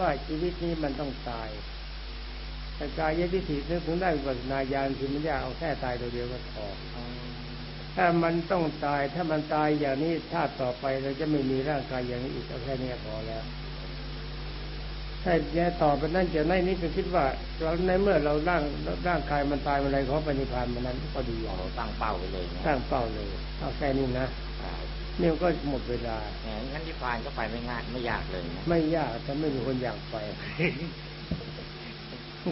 ว่าชีวิตนี้มันต้องตายแต่กายยทิฏฐินึกถึงได้วิปัสสนาญาณคือมันยากเอาแค่ตายตัวเดียวก็พอถ้ามันต้องตาย ถ้ามันตายอย่างนี้ชาติต่อไปเราจะไม่มีร่างกายอย่างนี้อีกเอาแค่นี้พอแล้วถ้าแย่ต่อไปนั่นจะนั่นนี่ก็คิดว่าเราในเมื่อเราร่างร่างกายมันตายเมื่อไรขอปณิพานมันนั้นก็ดีเราตั้งเป้าไปเลยนะตั้งเป้าเลยเอาแค่นี้นะ นี่ก็หมดเวลางั้นนิพพานก็ไปไม่ง่ายไม่ยากเลยนะไม่ยากแต่ไม่มีคนอยากไป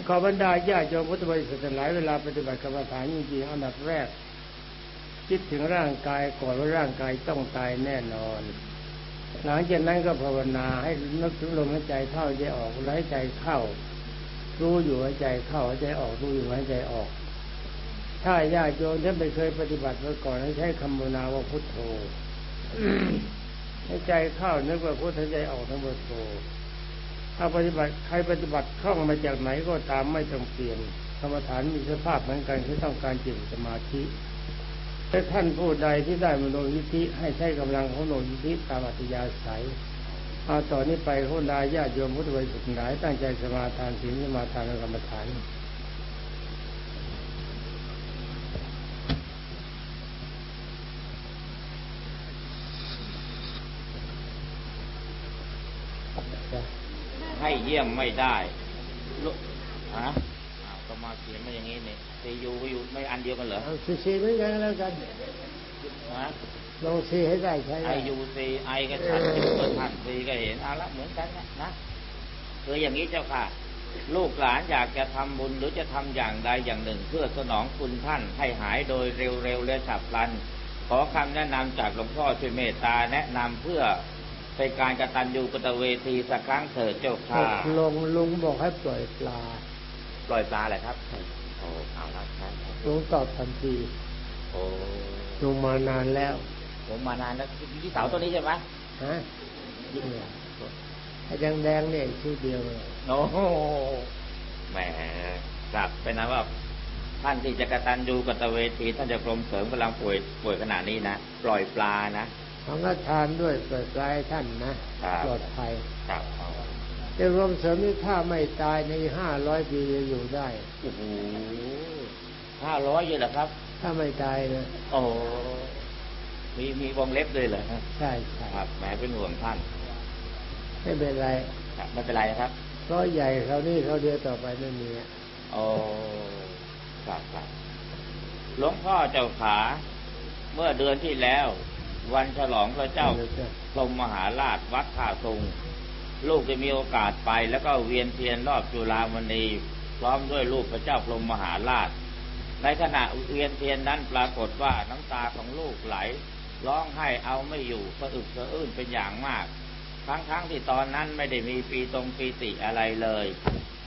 ขอบรรดาญาติโยมพุทธบริษัทหลายเวลาปฏิบัติกรรมฐานจริงๆอันดับแรก คิดถึงร่างกายก่อนว่าร่างกายต้องตายแน่นอน หลังจากนั้นก็ภาวนาให้นึกถึงลมหายใจเข้าใจออกลมหายใจเข้า รู้อยู่หายใจเข้าหายใจออกรู้อยู่หายใจออก ถ้าญาติโยมที่ไม่เคยปฏิบัติมาก่อนให้ใช้คำภาวนาว่าพุทโธ ให้ใจเข้านึกว่าพุทหายใจออกทั้งพุทโธถ้าปฏิบัติใครปฏิบัติคล่องมาจากไหนก็ตามไม่ต้องเปลี่ยนกรรมฐานมีสภาพเหมือนกันที่ต้องการจิตสมาธิถ้าท่านผู้ใดที่ได้มโนยิธิให้ใช้กำลังของโนยิธิตามอัตยาศัยเอาต่อนนี้ไปคนดาญาติโยมพุทธบริษัทหลายตั้งใจสมาทานศีลสมาทานกรรมฐาน ให้เยี่ยมไม่ได้ลุฮะอ้าวก็มาเขียนมาอย่างนี้เนี่ยซียูก็อยู่ไม่อันเดียวกันเหรอเอาซีซีเหมือนกันแล้วกันฮะลองซีให้ได้ใช้ไอได้ยูซีไอก็ชัดยูก็ชัดซีก็เห็นเอาละเหมือนกันนะนะคืออย่างนี้เจ้าค่ะ ลูกหลานอยากจะทำบุญหรือจะทำอย่างใดอย่างหนึ่ง เพื่อสนองคุณท่านให้หายโดยเร็วๆและฉับพลัน ขอคำแนะนำจากหลวงพ่อช่วยเมตตาแนะนำเพื่อ เป็นการกตัญญูกตเวทีสักครั้งเถิดเจ้าตค่ะกลงลุงบอกให้ปล่อยปลา ปล่อยปลาแหละครับโอ้เอาละครับลุงตอบทันทีโอ้ลุงมานานแล้ว ผมมานานแล้วที่เสาตัวนี้ใช่ไหมฮะเนี่ยไอ้แดงๆเนี่ยชื่อเดียวเลยโอ้โหแหมครับเป็นนะว่าท่านที่จะกตัญญูกตเวทีท่านจะกรมเสริมกำลังป่วยป่วยขนาดนี้นะปล่อยปลานะ ของก็ทานด้วยเปิดปลายท่านนะครับปลอดภัยครับเอาแต่รวมเสริมนี่ถ้าไม่ตายในห้าร้อยปีจะอยู่ได้โอ้โหห้าร้อยเลยเหรอครับ ถ้าไม่ตายนะโอ้มีมีวงเล็บเลยเหรอฮะใช่ใช่ครับแหมเป็นห่วงท่าน ไม่เป็นไรครับไม่เป็นไรนะครับเพราะใหญ่เขานี่เขาเดียวต่อไปไม่มีอะโอ้ครับครับหลวงพ่อเจ้าขา เมื่อเดือนที่แล้ว วันฉลองพระเจ้าดี๋ยวจะพรมมหาราชวัดท่าทรงลูกจะมีโอกาสไปแล้วก็เวียนเทียนรอบจุฬามณีพร้อมด้วยรูปพระเจ้าพรมมหาราช ในขณะเวียนเทียนนั้นปรากฏว่าน้ำตาของลูกไหล ร้องไห้เอาไม่อยู่สะอึกสะอื้นเป็นอย่างมาก ทั้งๆทที่ตอนนั้นไม่ได้มีปีตรงปีติอะไรเลย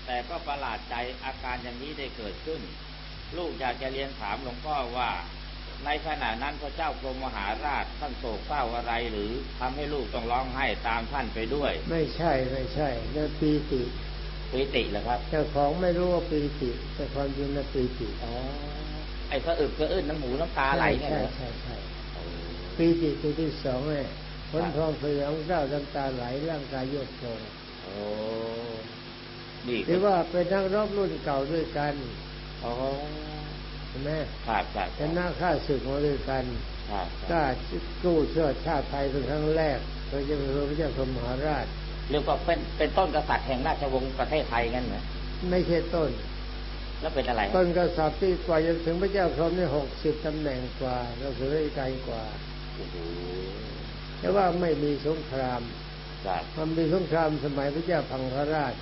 แต่ก็ประหลาดใจอาการอย่างนี้ได้เกิดขึ้น ลูกอยากจะเรียนถามหลวงพ่อว่า ในขณะนั้นพระเจ้าพรหมมหาราชท่านโศกเศร้าอะไรหรือทำให้ลูกต้องร้องไห้ตามท่านไปด้วย ไม่ใช่ไม่ใช่นั่นปีติปีติเหรอครับเจ้าของไม่รู้ว่าปีติ แต่ความจริงนั่นปีติอ๋อไอ้สะอึกสะอื้นน้ำหูน้ำตาไหลเนี่ยใช่เหรอใช่ใช่ปีติตัวที่สองเนี่ยผลทองสยองเจ้าน้ำตาไหลร่างกายโยกโคงโอ้นี่หรือว่าเป็นนักรบรุ่นเก่าด้วยกันอ๋อใช่ไหมครับครับเป็นนักฆ่าศึกมาด้วยกันครับกล้ากู้เชื่อชาติไทยเป็นครั้งแรกโดยเฉพาะพระเจ้าพรหมมหาราชเรียกว่าเป็นเป็นต้นกษัตริย์แห่งราชวงศ์ประเทศไทยงั้นเหรอไม่ใช่ต้น แล้วเป็นอะไร ต้นกษัตริย์ที่กว่าจะถึงพระเจ้าพรหมนี่หกสิบตำแหน่งกว่าเราสุริยไกลกว่าโอ้โหแต่ว่าไม่มีสงครามครับมันมีสงครามสมัยพระเจ้าพังคราช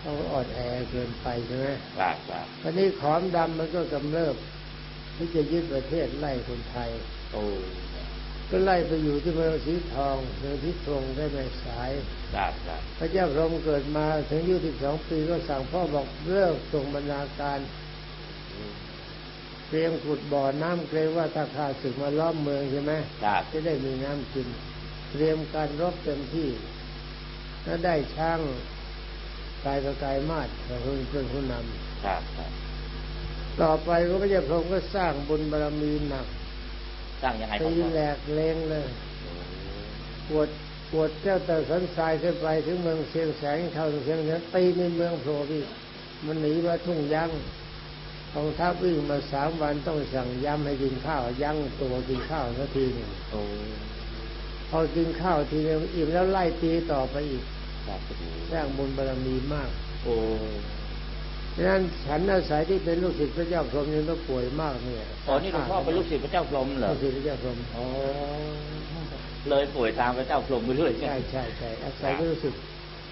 เขาอ่อนแอเกินไปใช่ไหมครับครับตอนนี้ขอมดำมันก็กำเริบที่จะยึดประเทศไล่คนไทย โอ้ก็ไล่ไปอยู่ที่เมืองสีทองเมืองที่ทรงได้ไม่สายครับครับพระเจ้าพรหมเกิดมาถึงอายุสิบสองปีก็สั่งพ่อบอกเลิกส่งบรรณาการเตรียมขุดบ่อน้ำเกรงว่าถ้าข้าศึกมาล้อมเมืองใช่ไหมครับจะได้มีน้ำกิน เตรียมการรบเต็มที่ถ้าได้ช่าง กายประกายมาศเป็นคนเป็นผู้นครับครับำต่อไปก็พระเจ้าพรหมก็สร้างบุญบารมีหนัก สร้างยังไงตีพ่อแหลกเลงเลยโอ้ปวดปวดเจ้าแต่สันทรายขึ้นไปถึงเมืองเชียงแสงเข้าถึงเชียงแสงตีในเมืองโผล่พี่มันหนีมาทุ่งยังกองทัพวิ่งมาสามวันต้องสั่งย้ำให้กินข้าวยั้งตัวกินข้าวสักทีหนึ่งโอ้พอกินข้าวทีนึงอิ่มแล้วไล่ตีต่อไปอีกครับโอ้โห สร้างบุญบารมีมาก โอ้ดังนั้นฉันอาศัยที่เป็นลูกศิษย์พระเจ้าพรหมยังต้องป่วยมากเนี่ยอ๋อนี่หลวงพ่อเป็นลูกศิษย์พระเจ้าพรหมเหรอ ลูกศิษย์พระเจ้าพรหมอ๋อ เลยป่วยตามพระเจ้าพรหมไปด้วยใช่ใช่ใช่อาศัยเป็นลูกศิษย์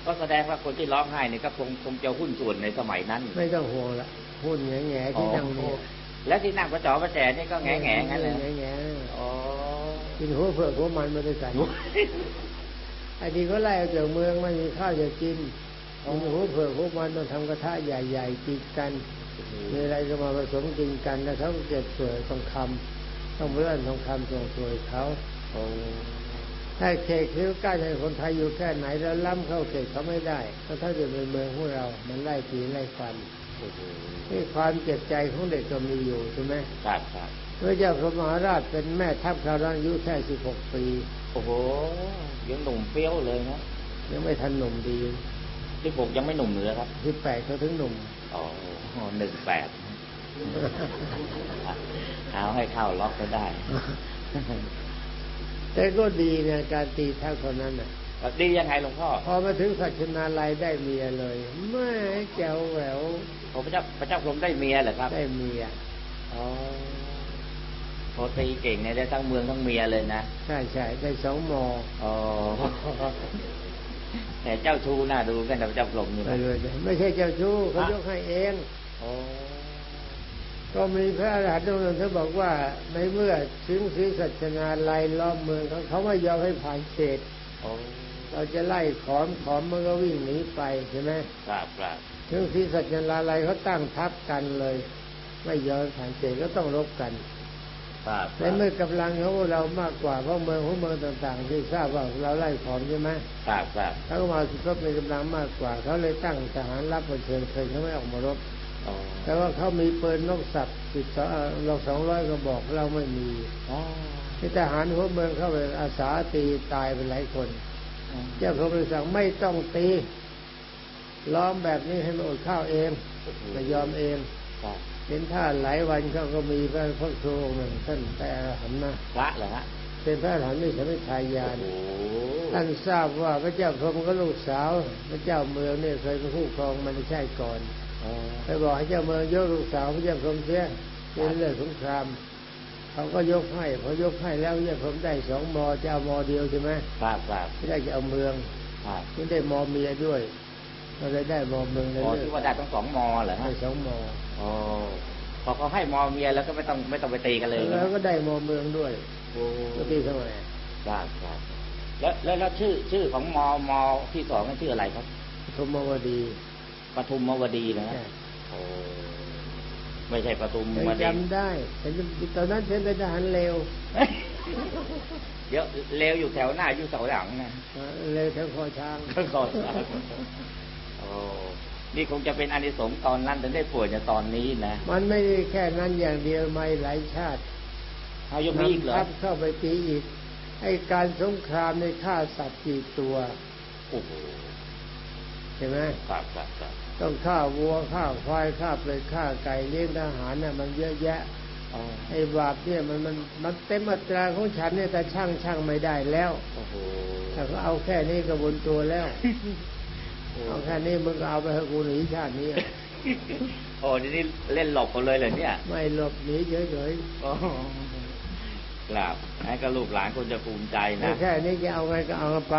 ก็แสดงว่าคนที่ร้องไห้นี่ก็คงคงจะหุ้นส่วนในสมัยนั้น ไม่ต้องห่วงละพูดแง่แง่ๆที่นั่งเนี่ยและที่นั่งประจอประแจนี่ก็แง่แง่งั้นเลยแง่แง่อ๋อๆกินหัวเผือกหัวมันมาด้วยกันไอ้ที่เขาไล่ออกจากเมืองไม่มีข้าวจะกินกินหัวเผือกหัวมันต้องทำกระทะใหญ่ๆกินกัน มีอะไรก็มาผสมกินกันแล้วเขาก็เก็บสวยทองคำต้องเลื่อนทองคำส่งสวยเขาโอ้ถ้าเขตคิ้วใกล้ให้คนไทยอยู่แค่ไหนแล้วล้ำเข้าเขตเขาไม่ได้เพราะถ้าอยู่ในเมืองของเรา มันไล่ตีไล่ฟันโอ้โหนี่ความเจ็บใจของเด็กก็มีอยู่ใช่ไหมครับครับพระเจ้าพระมหาราชเป็นแม่ทัพคราวนั้นอายุแค่สิบหกปี โอ้โหยังหนุ่มเปรี้ยวเลยนะยังไม่ทันหนุ่มดีที่ผมยังไม่หนุ่มเหลือครับสิบแปดเขาถึงหนุ่มอ๋อหนึ่งแปดเอาให้เข้าล็อกก็ได้ แต่ก็ดีนะการตีทัพคนนั้นน่ะดียังไงหลวงพ่อ พอมาถึงสัชนาลัยได้เมียเลยไม่แจ๋วแหววผมพระเจ้าพระเจ้าพรหมได้เมียเหรอครับ ได้เมียอ๋อ โอตีเก่งเนี่ยได้ทั้งเมืองทั้งเมียเลยนะ ใช่ใช่ได้สองมออ๋อแต่เจ้าชู้น่าดูกันแต่พระเจ้าพรหมนี่ไปนะเลยไม่ใช่เจ้าชู้เขายกให้เองอ๋อก็มีพระอรหันต์องค์หนึ่งเขาบอกว่าในเมื่อถึงศรีสัชนาลัยล้อมเมืองเขาเขาไม่ยอมให้ผ่านเขตอ๋อเราจะไล่ขอมขอมมันก็วิ่งหนีไปใช่ไหมครับครับถึงศรีสัชนาลัยเขาตั้งทัพกันเลย ไม่ยอมผ่านเขตก็ต้องรบกันครับ ในเมื่อกำลังของพวกเรามากกว่าเพราะเมืองของเมืองต่างๆ ที่ทราบว่าเราไล่ขอมใช่ไหมครับครับเขาก็มาสิเขามีกำลังมากกว่า เขาเลยตั้งทหารรับประเชิญเคยเขาไม่ออกมารบอ๋อแต่ว่าเขามีปืนนกสับสิบสองลอกสองร้อยกระบอกเราไม่มีอ๋อที่ทหารหัวเมืองเข้าไปอาสาตีตายไปหลายคน เจ้าพระบริสั่งไม่ต้องตีล้อมแบบนี้ให้มันอดข้าวเองไม่ยอมเองครับ เห็นท่าหลายวันเขาก็มีพระพุทธองค์หนึ่งท่านแต่อรหันต์นะพระเหรอฮะเป็นพระอรหันต์ไม่ใช่ไม่ทายาโอ้นโหท่านทราบว่าพระเจ้าพรหมก็ลูกสาว พระเจ้าเมืองเนี่ยเคยเป็นคู่ครองมันไม่ใช่ก่อนอ๋อไปบอกให้เจ้าเมืองยกลูกสาวพระเจ้าพรหมเสียเป็นเรื่องสงครามเขาก็ยกให้พอยกให้แล้วพระเจ้าพรหมได้สองมอจะเอามอเดียวใช่ไหมครับครับไม่ได้จะเอาเมืองครับไม่ได้มอเมียด้วยก็ เลยได้มอเมืองเลยอ๋อเลืที่อกว่าได้ทั้งสองมอเหรอฮะได้สองมออ๋อพอเขาให้มอเมียแล้วก็ไม่ต้องไม่ต้องไปตีกันเลยแล้วก็ได้มอเมืองด้วยโอ้ก็ตีเท่าไหร่ครับครับแล้วแล้วแล้วชื่อชื่อของมอมอที่สองนั่นชื่ออะไรครับธมวดีปทุมมวดีนะฮะใช่โอ้ไม่ใช่ปทุมฉันวดีจำได้ฉันตอนนั้นฉันเป็นทหารเลวเดี๋ยวเลวอยู่แถวหน้าอยู่แถวหลังนะเลวแถวคอช้างก็ก่อนโอ้ นี่คงจะเป็นอานิสงส์ตอนนั้นถึงได้ป่วยในตอนนี้นะ มันไม่ได้แค่นั้นอย่างเดียวไม่หลายชาติเอายังมีอีกเหรอนำทัพเข้าไปตีอีก ไอ้การสงครามในฆ่าสัตว์กี่ตัวโอ้โหใช่ไหมครับครับครับต้องฆ่าวัวฆ่าควายฆ่าเป็ดฆ่าไก่เลี้ยงทหารน่ะ มันเยอะแยะอ๋อไอ้บาปเนี่ยมันมันมันเต็มอัตราของฉันเนี่ยแต่ช่างช่างไม่ได้แล้วโอ้โหถ้าเขาเอาแค่นี้ก็บนตัวแล้ว เอาแค่นี้มึงก็เอาไปให้กูหนีชาตินี้อะโอ้ทีนี้เล่นหลบกันเลยเหรอเนี่ย ไม่หลบหนีเฉยโอ้ครับให้ก็ลูกหลานคนจะภูมิใจๆนะแค่นี้จะเอาไงก็เอาไป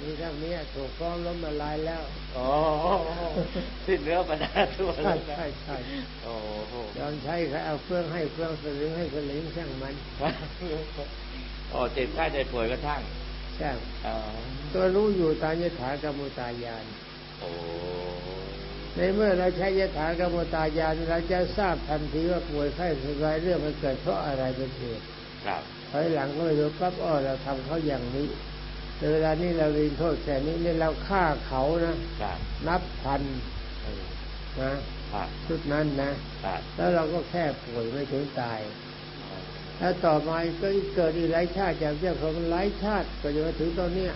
นี่ทั้งนี้ถูกฟ้องล้มละลายแล้วโอ้สิ้นเนื้อประดาตัวเลใช่ยนะใช่ใช่โอ้โหยอมใช้ใครเอาเฟื่องให้เฟื่องสลึงให้สลึงช่างมันโอ้เจ็บไข้ใจป่วยก็ช่าง ช่างอ๋อตัวรู้อยู่ตามยถากรรมุตายานโอ้ในเมื่อเราใช้ยถากรรมุตายานเราจะทราบทันทีว่าป่วยไข้สบายเรื่องมันเกิดเพราะอะไรเป็นเหตุครับถอยหลังก็เลยรู้ปั๊บอ้อเราทำเขาอย่างนี้แต่เวลานี้เราเรียนโทษแค่นี้เนี่ยเราฆ่าเขานะครับนับพันเออนะครับชุดนั้นนะครับแล้วเราก็แค่ป่วยไม่ถึงตาย แล้วต่อมาก็เกิดอีกหลายชาติจากเจ้าของหลายชาติก็จะมาถึงตอนเนี้ย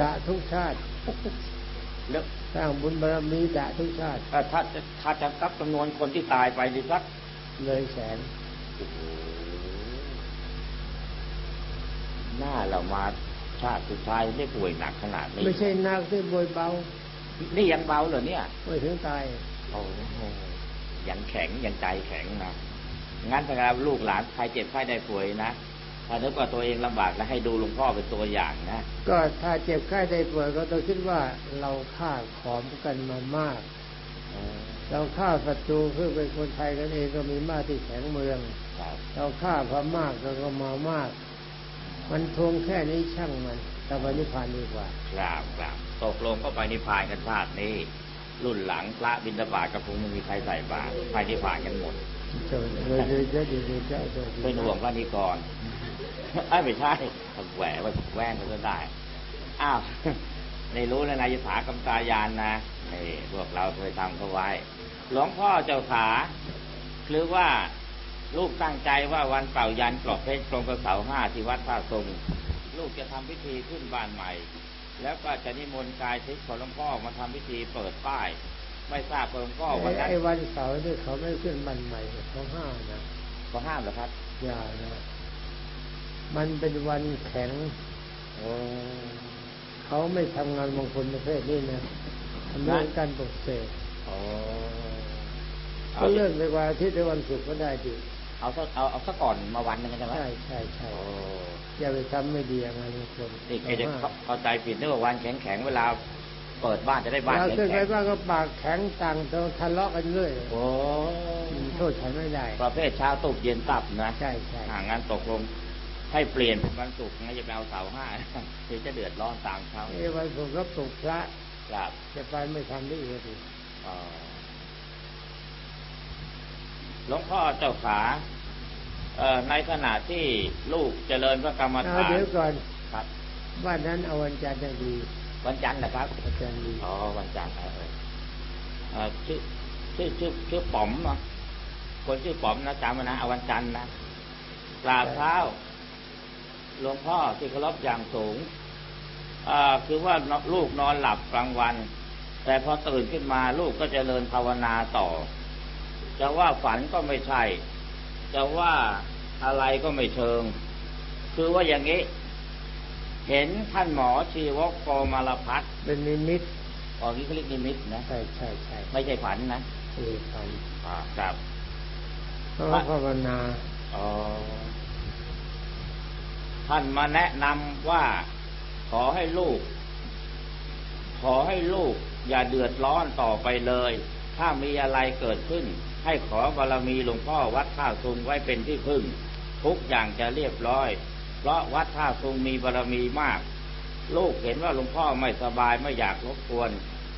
ด่าทุกชาติแล้วสร้างบุญบารมีด่าทุกชาติถ้าถ้าจะถ้าจะนับจำนวนคนที่ตายไปดิสักเลยแสนหน้าเรามาชาติสุดท้ายได้ป่วยหนักขนาดนี้ ไม่ใช่นักที่บวยเบา นี่ยังเบาเหรอเนี่ยไม่ถึงตายโอ้โหยังแข็งยังใจแข็งนะ งั้นถ้าลูกหลานใครเจ็บไข้ได้ป่วยนะถ้านึกว่าตัวเองลำบากแล้วให้ดูหลวงพ่อเป็นตัวอย่างนะก็ถ้าเจ็บไข้ได้ป่วยก็ต้องคิดว่าเราฆ่าขอมกันมามากเราฆ่าศัตรูเพื่อเป็นคนไทยกันเองก็มีมากที่แข็งเมืองครับเราฆ่าพม่ากก็ก็มามาก มันทวงแค่นี้ช่างมันแต่วันนิพพานดีกว่าครับครับตกลงก็ไปนิพพานกันชาตินี้ รุ่นหลังพระบิณฑบาตก็คงไม่มีใครใส่บาตรไปนิพพานกันหมด เจอเลยเลยเจอดีเลยเจอเจอดีเป็นห่วงพระนิกรไอ้ไม่ใช่แหวไว้แว่นก็ได้ อ้าวในรู้แล้วนายถากรรมตายานนะนี่พวกเราเคยทำเขาไว้ หลวงพ่อเจ้าขาหรือว่าลูกตั้งใจว่าวันเป่ายันกรอบเพชรตรงกับเสาห้าที่วัดท่าทรงลูกจะทำพิธีขึ้นบ้านใหม่ แล้วก็จะนิมนต์กายทิพย์ของหลวงพ่อมาทำพิธีเปิดป้าย ไม่ทราบว่าหลวงพ่อวันนั้นไอ้วันเสาร์นี่เขาไม่ขึ้นบันใหม่เขาห้ามนะเขาห้ามเหรอครับอย่านะมันเป็นวันแข็งโอ้เขาไม่ทำงานมงคลประเภทนี้นะทำเรื่องการปลุกเสกโอ้ก็เลื่อนไปวันอาทิตย์หรือวันศุกร์ก็ได้ดิเอาสักเอาเอาสักก่อนมาวันหนึงใช่ไหมใช่ใช่ใช่โอ้อย่าไปทำไม่ดีงานมงคลนี่ใครจะเข้าเข้าใจผิดนึกว่าวันแข็งแข็งๆเวลา เปิดบ้านจะได้บ้านเราแข็งขึ้นไปแข็งบ้างก็ปากแข็งต่างทะเลาะกันเรื่อยโอ้โทษฉันไม่ได้ ประเภทเช้าตุกเย็นตับนะ ใช่ใช่ห่างงานตกลงให้เปลี่ยนเป็นวันศุกร์งั้นจะไปเอาเสาร์ห้าเดี๋ยวจะเดือดร้อนตามเขาไอ้วันศุกร์ก็ปลุกพระครับจะไปไม่ทำได้อีกดิอ๋อหลวงพ่อเจ้าขาเอ่อในขณะที่ลูกเจริญพระกรรมเอาฐานเดี๋ยวก่อนครับวันนั้นเอาวันจันทร์จะดี วันจันทร์นะครับวันจันทร์ดีอ๋อวันจันทร์ออเออชื่อชื่อชื่อชื่อป๋อมเนาะคนชื่อป๋อมนะจำไว้นะเอาวันจันทร์นะกราบเท้าหลวงพ่อที่เคารพอย่างสูงอ่าคือว่าลูกนอนหลับกลางวัน แต่พอตื่นขึ้นมาลูกก็จเจริญภาวนาต่อ จะว่าฝันก็ไม่ใช่ จะว่าอะไรก็ไม่เชิง คือว่าอย่างนี้ เห็นท่านหมอชีวกโกมารพัฒน์เป็นนิมิตออกนี้เขาเรียกนิมิตนะ ใช่ใช่ใช่ไม่ใช่ฝันนะเออครับอ่าครับเพราะว่าภาวนาอ๋อท่านมาแนะนำว่าขอให้ลูก ขอให้ลูก อย่าเดือดร้อนต่อไปเลย ถ้ามีอะไรเกิดขึ้น ให้ขอบารมีหลวงพ่อวัดท่าซุงไว้เป็นที่พึ่ง ทุกอย่างจะเรียบร้อย เพราะวัดท่าซุงมีบารมีมาก ลูกเห็นว่าหลวงพ่อไม่สบายไม่อยากรบกวน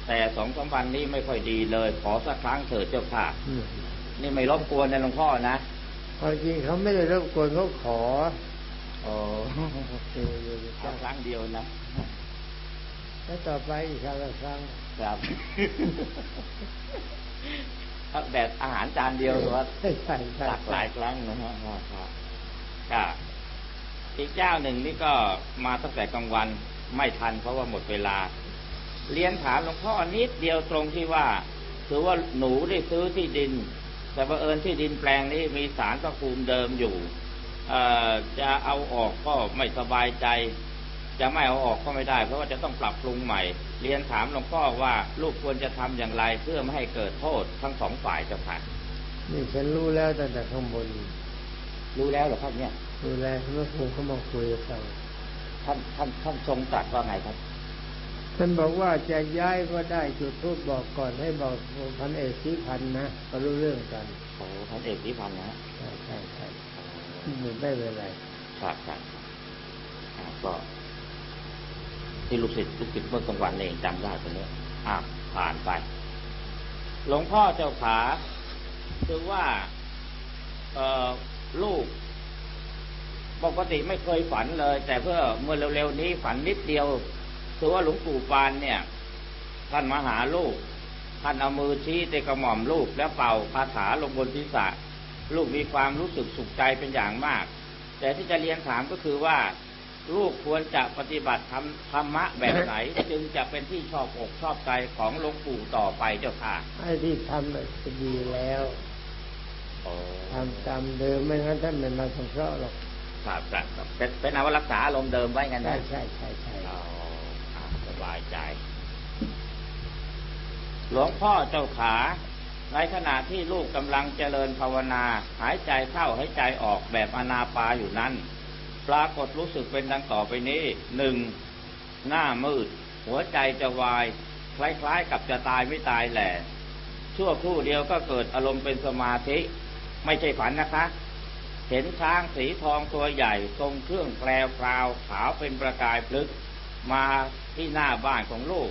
แต่สองสามวันนี้ไม่ค่อยดีเลย ขอสักครั้งเถิดเจ้าค่ะอืมนี่ไม่รบกวนนะหลวงพ่อนะความจริงเขาไม่ได้รบกวนเขาขออ๋อเออเออแค่ครั้งเดียวนะแล้วต่อไปอีกครั้งละครั้งครับถ้าแบบอาหารจานเดียวหรือว่าใช่ใช่ใช่หลากหลายครั้งนะฮะครับก็ อีกเจ้าหนึ่งนี่ก็มาตั้งแต่กลางวันไม่ทันเพราะว่าหมดเวลา เรียนถามหลวงพ่อนิดเดียวตรงที่ว่าถือว่าหนูได้ซื้อที่ดิน แต่บังเอิญที่ดินแปลงนี้มีสารพระภูมิเดิมอยู่เอ่อจะเอาออกก็ไม่สบายใจ จะไม่เอาออกก็ไม่ได้ เพราะว่าจะต้องปรับปรุงใหม่ เรียนถามหลวงพ่อว่าลูกควรจะทำอย่างไรเพื่อไม่ให้เกิดโทษทั้งสองฝ่ายเจ้าค่ะนี่ฉันรู้แล้วตั้งแต่ข้างบน รู้แล้วเหรอครับเนี่ย รู้แล้วเมื่อครูเขามาคุยกับเราท่านท่านท่านทรงตรัสว่าไงครับท่านบอกว่าจะย้ายก็ได้จุดทูบบอกก่อนให้บอกพันเอกสีพันธ์นะก็รู้เรื่องกันโอ้ท่านเอกนิพันธ์นะฮะใช่ใช่ใช่ไม่เป็นไรครับครับอ่าก็ที่ลูกศิษย์ลูกศิษย์เมื่อกลางวันเองจำได้ตรงนี้อะผ่านไป หลวงพ่อเจ้าขาคือว่า เอ่อลูก ปกติไม่เคยฝันเลย แต่เพื่อเมื่อเร็วๆนี้ฝันนิดเดียวคือว่าหลวงปู่ปานเนี่ย ท่านมาหาลูก ท่านเอามือชี้เตะกระหม่อมลูก แล้วเป่าคาถาลงบนศีรษะ ลูกมีความรู้สึกสุขใจเป็นอย่างมาก แต่ที่จะเรียนถามก็คือว่า ลูกควรจะปฏิบัติธรรมธรรมะแบบไหน จึงจะเป็นที่ชอบอกชอบใจของหลวงปู่ต่อไปเจ้าค่ะไอ้ที่ทำน่ะจะดีแล้วโอ้ทำตามเดิมไม่งั้นท่านไม่มาสงเคราะห์หรอก ครับครับครับเป็นเป็นเอาว่ารักษาอารมณ์เดิมไว้กันใช่นะใช่ใช่ใช่อ๋ออะสบายใจ หลวงพ่อเจ้าขาในขณะที่ลูกกำลังเจริญภาวนา หายใจเข้าหายใจออกแบบอนาปาอยู่นั้น ปรากฏรู้สึกเป็นดังต่อไปนี้หนึ่งหน้ามืด หัวใจจะวาย คล้ายๆกับจะตายไม่ตายแหละชั่วครู่เดียวก็เกิดอารมณ์เป็นสมาธิ ไม่ใช่ฝันนะคะ เห็นช้างสีทองตัวใหญ่ทรงเครื่องแปลวพราวขาวเป็นประกายพลึกมาที่หน้าบ้านของลูก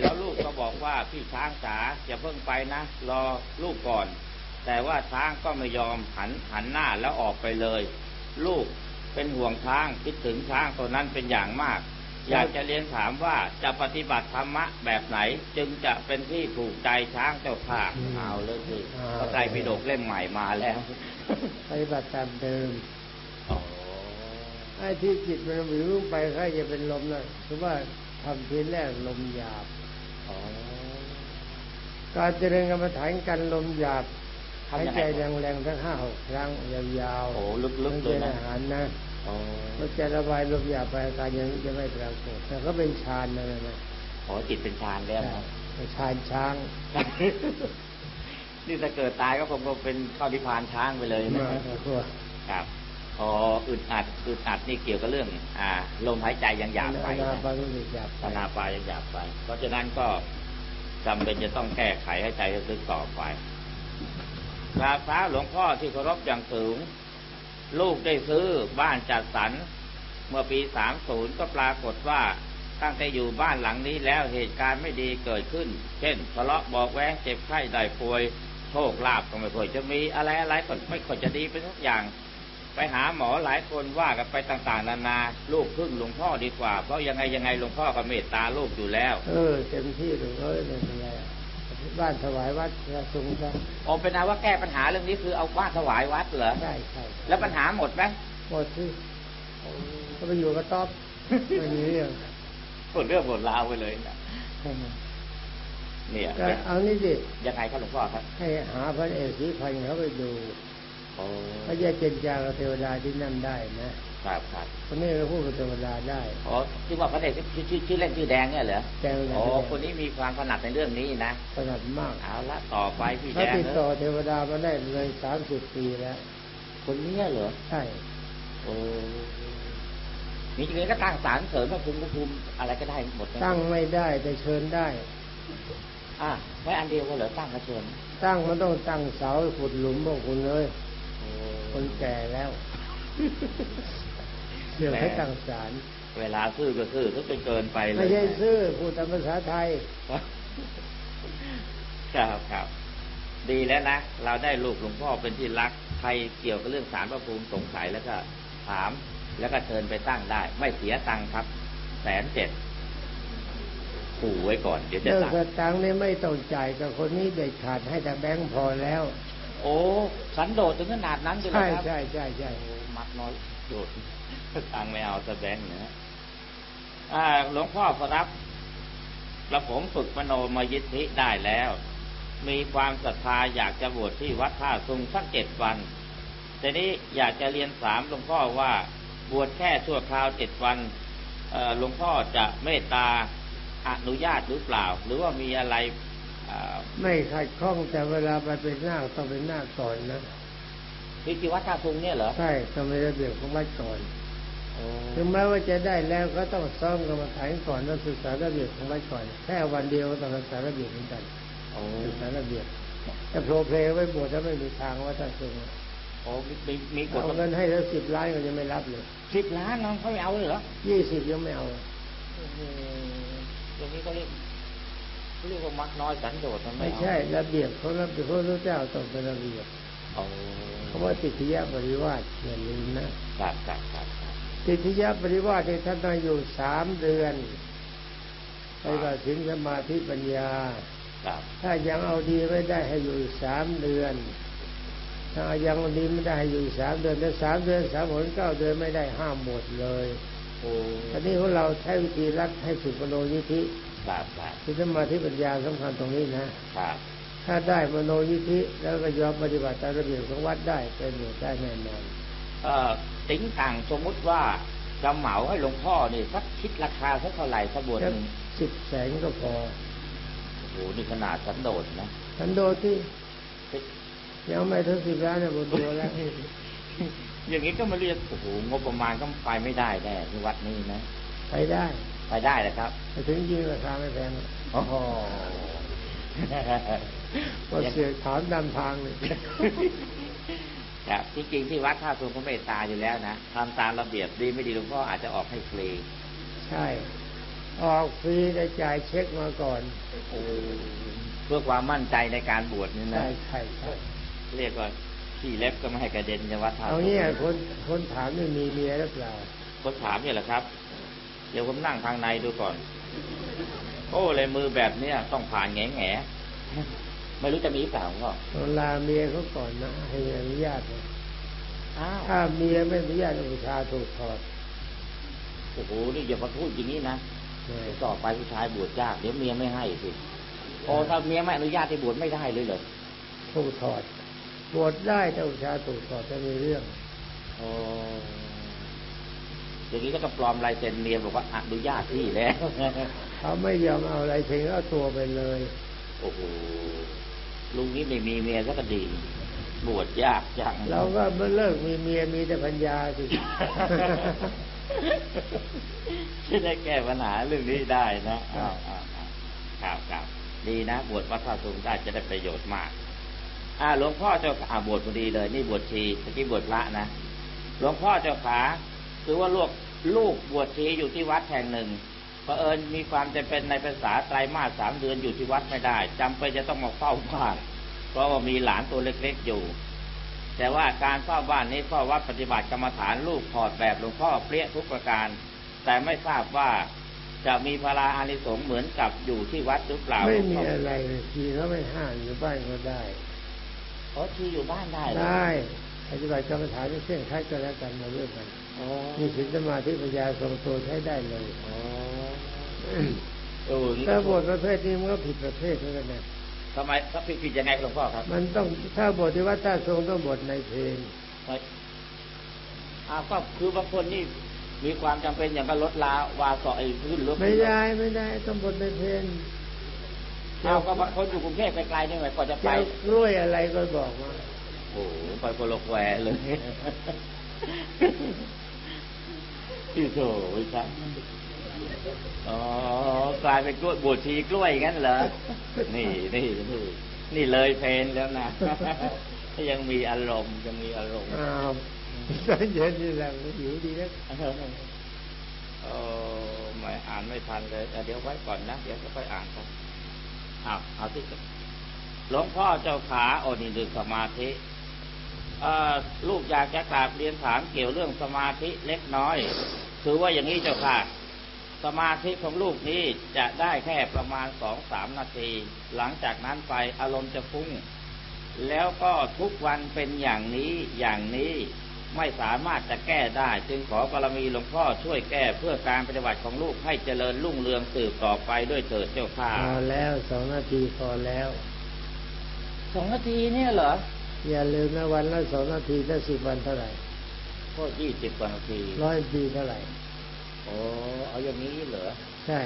แล้วลูกก็บอกว่าพี่ช้างจ๋าอย่าเพิ่งไปนะ รอลูกก่อน แต่ว่าช้างก็ไม่ยอมหันหันหน้าแล้วออกไปเลย ลูกเป็นห่วงช้างคิดถึงช้างตัวนั้นเป็นอย่างมาก อยากจะเรียนถามว่าจะปฏิบัติธรรมะแบบไหน จึงจะเป็นที่ถูกใจช้างเจ้าค่ะเอาเลยสิพระไตรปิฎกเล่มใหม่มาแล้ว ปฏิบัติตามเดิมอ๋อไอ้ที่จิตมันวิวไปใครจะเป็นลมนะคือว่าทำทีแรกลมหยาบอ๋อการเจริญกรรมฐานกันลมหยาบทำหายยังใจไงแรงๆทั้งห้าหกครั้งยาวๆโอ้ลึกๆเลเป็ยนนะอาหารนะอ๋อมันจะระบายลมหยาบไปอาการยังยังไม่ปรากฏแต่ก็เป็นฌานนั่นแหละนะอ๋อจิตเป็นฌานแล้วนะฌานช้าง นี่ถ้าเกิดตายก็คงเป็นเข้านิพพานช้างไปเลยนะมากกว่าครับอ๋ออึดอัดอึดอัดนี่เกี่ยวกับเรื่อง อ่า ลมหายใจยังหยาบไปนานะบารุษหยาบธนาปายังหยาบไป เพราะฉะนั้นก็จำเป็นจะต้องแก้ไขให้ใจลึกต่อไปกราบเท้าหลวงพ่อที่เคารพอย่างสูง ลูกได้ซื้อบ้านจัดสรรเมื่อปีสามศูนย์ก็ปรากฏว่าตั้งแต่อยู่บ้านหลังนี้แล้วเหตุการณ์ไม่ดีเกิดขึ้น เช่นทะเลาะเบอกแว้งเจ็บไข้ได้ป่วย โชคลาภก็ไม่ค่อยจะมีอะไรอะไรก็ไม่ค่อยจะดีไปทุกอย่าง ไปหาหมอหลายคนว่ากันไปต่างๆ นานาลูกพึ่งหลวงพ่อดีกว่า เพราะยังไงยังไงหลวงพ่อก็เมตตาลูกอยู่แล้ว เออเต็มที่เลยเอ้ยไม่เป็นไรอะบ้านถวายวัดพระสงฆ์ซะออกเป็นนาว่าแก้ปัญหาเรื่องนี้คือเอาบ้านถวายวัดเหรอใช่ใช่แล้วปัญหาหมดไหมหมดที่ก็ไปอยู่กับต๊อบไม่มีเรื่องหมดเรื่องหมดราวไปเลยนะ เนี่ยก็เอานี่ดิยังไงครับหลวงพ่อครับ ให้หาพระเอกสีพันธุ์เขาไปดูโอ้พระยาเจนจากับเทวดาที่นั่นได้นะครับครับคนนี้เราพูดกับเทวดาได้อ๋อที่ว่าพระเดชชื่อชื่อชื่อเล่นชื่อแดงเนี่ยเหรอแดงเลยอ๋อคนนี้มีความถนัดในเรื่องนี้นะถนัดมากเอาละต่อไปพี่ถ้าแดงติดเนต่ออะเทวดามาได้เลยสามสิบปีแล้วคนนี้เหรอใช่โอ้มีจริงๆก็ตั้งศาลเสริมพระภูมิพระภูมิอะไรก็ได้หมดนะตั้งไม่ได้แต่เชิญได้ อะไว้อันเดียวก็เหรอตั้งกระเชิญตั้งมันต้องตั้งเสาขุดหลุมพวกคุณเลยโอ้คนแก่แล้วเดี๋ยวให้ตั้งศาลเวลาซื้อก็ซื้อถ้าเป็นเกินไปเลยไม่ใช่ซื้อพูดตามภาษาไทยครับครับดีแล้วนะ เราได้ลูกหลวงพ่อเป็นที่รัก ใครเกี่ยวกับเรื่องสารพระภูมิสงสัยแล้วก็ถาม แล้วก็เชิญไปตั้งได้ ไม่เสียตังค์ครับแสนเจ็ด ขู่ไว้ก่อนเดี๋ยวจะเรื่องสั่งสตังค์นี่ไม่ต้องจ่ายกับคนนี้เด็ดขาดให้แต่แบงค์พอแล้ว โอ้สันโดษถึงขนาดนั้นเลยเหรใช่อครับใช่ใช่ใช่โอ้มักน้อยโดดตังค์ไม่เอาสแบงค์นะอ่าหลวงพ่อครับกระผมฝึกมโนมยิทธิได้แล้ว มีความศรัทธาอยากจะบวชที่วัดท่าซุงสักเจ็ดวันแต่นี้อยากจะเรียนถามหลวงพ่อว่าบวชแค่ชั่วคราวเจ็ดวันเอ่อหลวงพ่อจะเมตตา อนุญาตหรือเปล่า หรือว่ามีอะไรอ่าไม่ขัดข้องแต่เวลาไปเป็นหน้าคต้องเป็นหน้าคก่อนนะที่ที่วัดท่าซุงเนี่ยเหรอใช่ต้องมีระเบียบของวัดก่อนโอ้ถึงแม้ว่าจะได้แล้วก็ต้องซ้อมกรรมฐานก่อนต้องศึกษาระเบียบของวัดก่อนแค่วันเดียวก็ต้องศึกษาระเบียบเหมือนกันโอ้ศึกษาระเบียบแต่โปรเพลย์ไว้บวชถ้าไม่มีทางว่าถ้าสูงโอ้มีมีมีกฎเอาเงินให้แล้วสิบล้านก็ยังไม่รับเลยสิบล้านน้องเขาไม่เอาเลยเหรอยี่สิบยังไม่เอาโอ้โหอย่างนี้ก็เรียกเขาเรียกว่ามักน้อยสันโดษมันไม่ไม่เอาใช่ ระเบียบเขาระเบียบเขารู้เจ้าต้องเป็นระเบียบโอ้เพราะว่าติทยบริวารอย่าลืมนะครับครับครับครับติทยบริวารที่ท่านต้องอยู่สามเดือนไปกับสินสมาธิปัญญาครับถ้ายังเอาดีไม่ได้ให้อยู่อีกสามเดือน ถ้ายังวันนี้ไม่ได้ให้อยู่อีกสามเดือนถ้าสามเดือนสามหนเก้าเดือนไม่ได้ห้ามหมดเลยโอ้ทีนี้พวกเราใช้วิธีรัดให้สุดมโนยิธิครับครับคือสมาธิปัญญาสำคัญตรงนี้นะครับถ้าได้มโนยิธิแล้วก็ยอมปฏิบัติตามระเบียบของวัดได้เป็นอยู่ได้แน่นอนเอ่อติ้งต่างสมมุติว่าจะเหมาให้หลวงพ่อนี่สักคิดราคาสักเท่าไหร่ขบวนหนึ่งสิบแสนก็พอโอ้โหนี่ขนาดสันโดษนะฉันโดดที่ยังไม่ถึงสิบล้านเนี่ยบนตัวแล้ว อย่างนี้ก็มาเรียกโอ้โหงบประมาณก็ไปไม่ได้แน่ที่วัดนี้นะไปได้ไปได้เลยครับไปถึงยิงราคาไม่แพงหรอกโอ้โหก็เสียถอนดำทางเลยครับจริงๆที่วัดท่าสูงพระเมตตาอยู่แล้วนะทำตามระเบียบดีไม่ดีหลวงพ่ออาจจะออกให้ฟรีใช่ ออกฟรีได้จ่ายเช็คมาก่อนโอ้เพื่อความมั่นใจในการบวชนี่นะใช่ใช่ใช่เรียกว่า ขี้เล็บก็ไม่ให้กระเด็นในวัดท่าเอาสูงเงี้ยคนคนถามนี่มีเมียหรือเปล่าคนถามเนี่ยแหละครับ เดี๋ยวผมนั่งทางในดูก่อน โอ้เลยมือแบบเนี้ยต้องผ่านแง่แง่ๆไม่รู้จะมีหรือเปล่าก็เวลาเมียเขาก่อนนะให้อนุญาตนะอ้าวถ้าเมียไม่อนุญาตอุชาถูกถอดโอ้โหนี่อย่ามาพูดอย่างนี้นะเนี่ยต่อไปผู้ชายบวชยากเดี๋ยวเมียไม่ให้สิโอ้ถ้าเมียไม่อนุญาตให้บวชไม่ได้เลยเหรอถูกถอด บวชได้แต่อุชาถูกถอดจะมีเรื่องโอ้อย่างนี้ก็ต้องปลอมลายเซ็นเมียบอกว่าอนุญาตที่แล้วเขาไม่ยอมเอาอะไรเซ็งเอาตัวไปเลย โอ้โหลุงนี้ไม่มีเมียสักดีบวชยากจังเราก็เมื่อเลิกมีเมียมีแต่ปัญญาสิจะได้แก้ปัญหาเรื่องนี้ได้นะอ้าวอ้าวอ้าวครับครับดีนะบวชวัดท่าสูงได้จะได้ประโยชน์มาก อ่าหลวงพ่อเจ้าอ่าบวชพอดีเลย นี่บวชชีเมื่อกี้บวชพระนะหลวงพ่อเจ้าขาคือว่าลูกลูกบวชชีอยู่ที่วัดแห่งหนึ่งเผอิญมีความจำเป็นในภาษาไตรมาสสามเดือนอยู่ที่วัดไม่ได้จำเป็นจะต้องมาเฝ้าบ้าน เพราะว่ามีหลานตัวเล็กๆอยู่ แต่ว่าการเฝ้าบ้านนี้เฝ้าวัดปฏิบัติกรรมฐานลูกถอดแบบหลวงพ่อเปรี้ยทุกประการ แต่ไม่ทราบว่าจะมีพลาอานิสงส์เหมือนกับอยู่ที่วัดหรือเปล่า ไม่มีอะไรเลยทีเขาไม่ห้ามอยู่บ้านก็ได้ เพราะที่อยู่บ้านได้เหรอได้ปฏิบัติกรรมฐานที่เส้นคล้ายกันแล้วกันมาเรื่อยกันอ๋อมีศีลสมาธิปัญญาทรงตัวใช้ได้เลยอ๋อเออนี่ถ้าบทประเภทนี้มันก็ผิดประเภทเหมือนกันนะทำไมถ้าผิดผิดยังไงหลวงพ่อครับ มันต้องถ้าบทที่วัดท่าทรงต้องบทในเพลงไม่อ้าวก็คือบางคนนี่มีความจำเป็นอย่างกับรถลาวาสอไอ้ขึ้นรถไม่ได้ไม่ได้ต้องบทในเพลง เอาก็บางคนอยู่กรุงเทพไกลๆนี่ไงก่อนจะไปจะกล้วยอะไรก็บอกมาโอ้โหไปคนละแควเลยพี่โถครับอ๋อกลายเป็นกล้วยบวชชีกล้วยงั้นเหรอ นี่นี่นี่นี่เลยเพลนแล้วนะยังมีอารมณ์ยังมีอารมณ์อ้าวตอนเย็นนี่แหละมันหิวดีนะเออไม่อ่านไม่ทันเลย เดี๋ยวไว้ก่อนนะ เดี๋ยวจะค่อยอ่านครับ เอาเอาที่หลวงพ่อเจ้าขาโอนี่ดึงสมาธิลูกอยากจะกราบเรียนถามเกี่ยวเรื่องสมาธิเล็กน้อย คือว่าอย่างนี้เจ้าค่ะ สมาธิของลูกนี้จะได้แค่ประมาณสองสามนาที หลังจากนั้นไปอารมณ์จะฟุ้ง แล้วก็ทุกวันเป็นอย่างนี้อย่างนี้ ไม่สามารถจะแก้ได้ จึงขอบารมีหลวงพ่อช่วยแก้เพื่อการปฏิบัติของลูกให้เจริญรุ่งเรืองสืบต่อไปด้วยเถิดเจ้าค่ะพอแล้วสองนาทีพอแล้วสองนาทีเนี่ยเหรอ อย่าลืมนะวันละสองนาทีถ้าสิบวันเท่าไหร่ก็ยี่สิบกว่านาทีร้อยปีเท่าไหร่โอ้เอาอย่างนี้เหรอ ใช่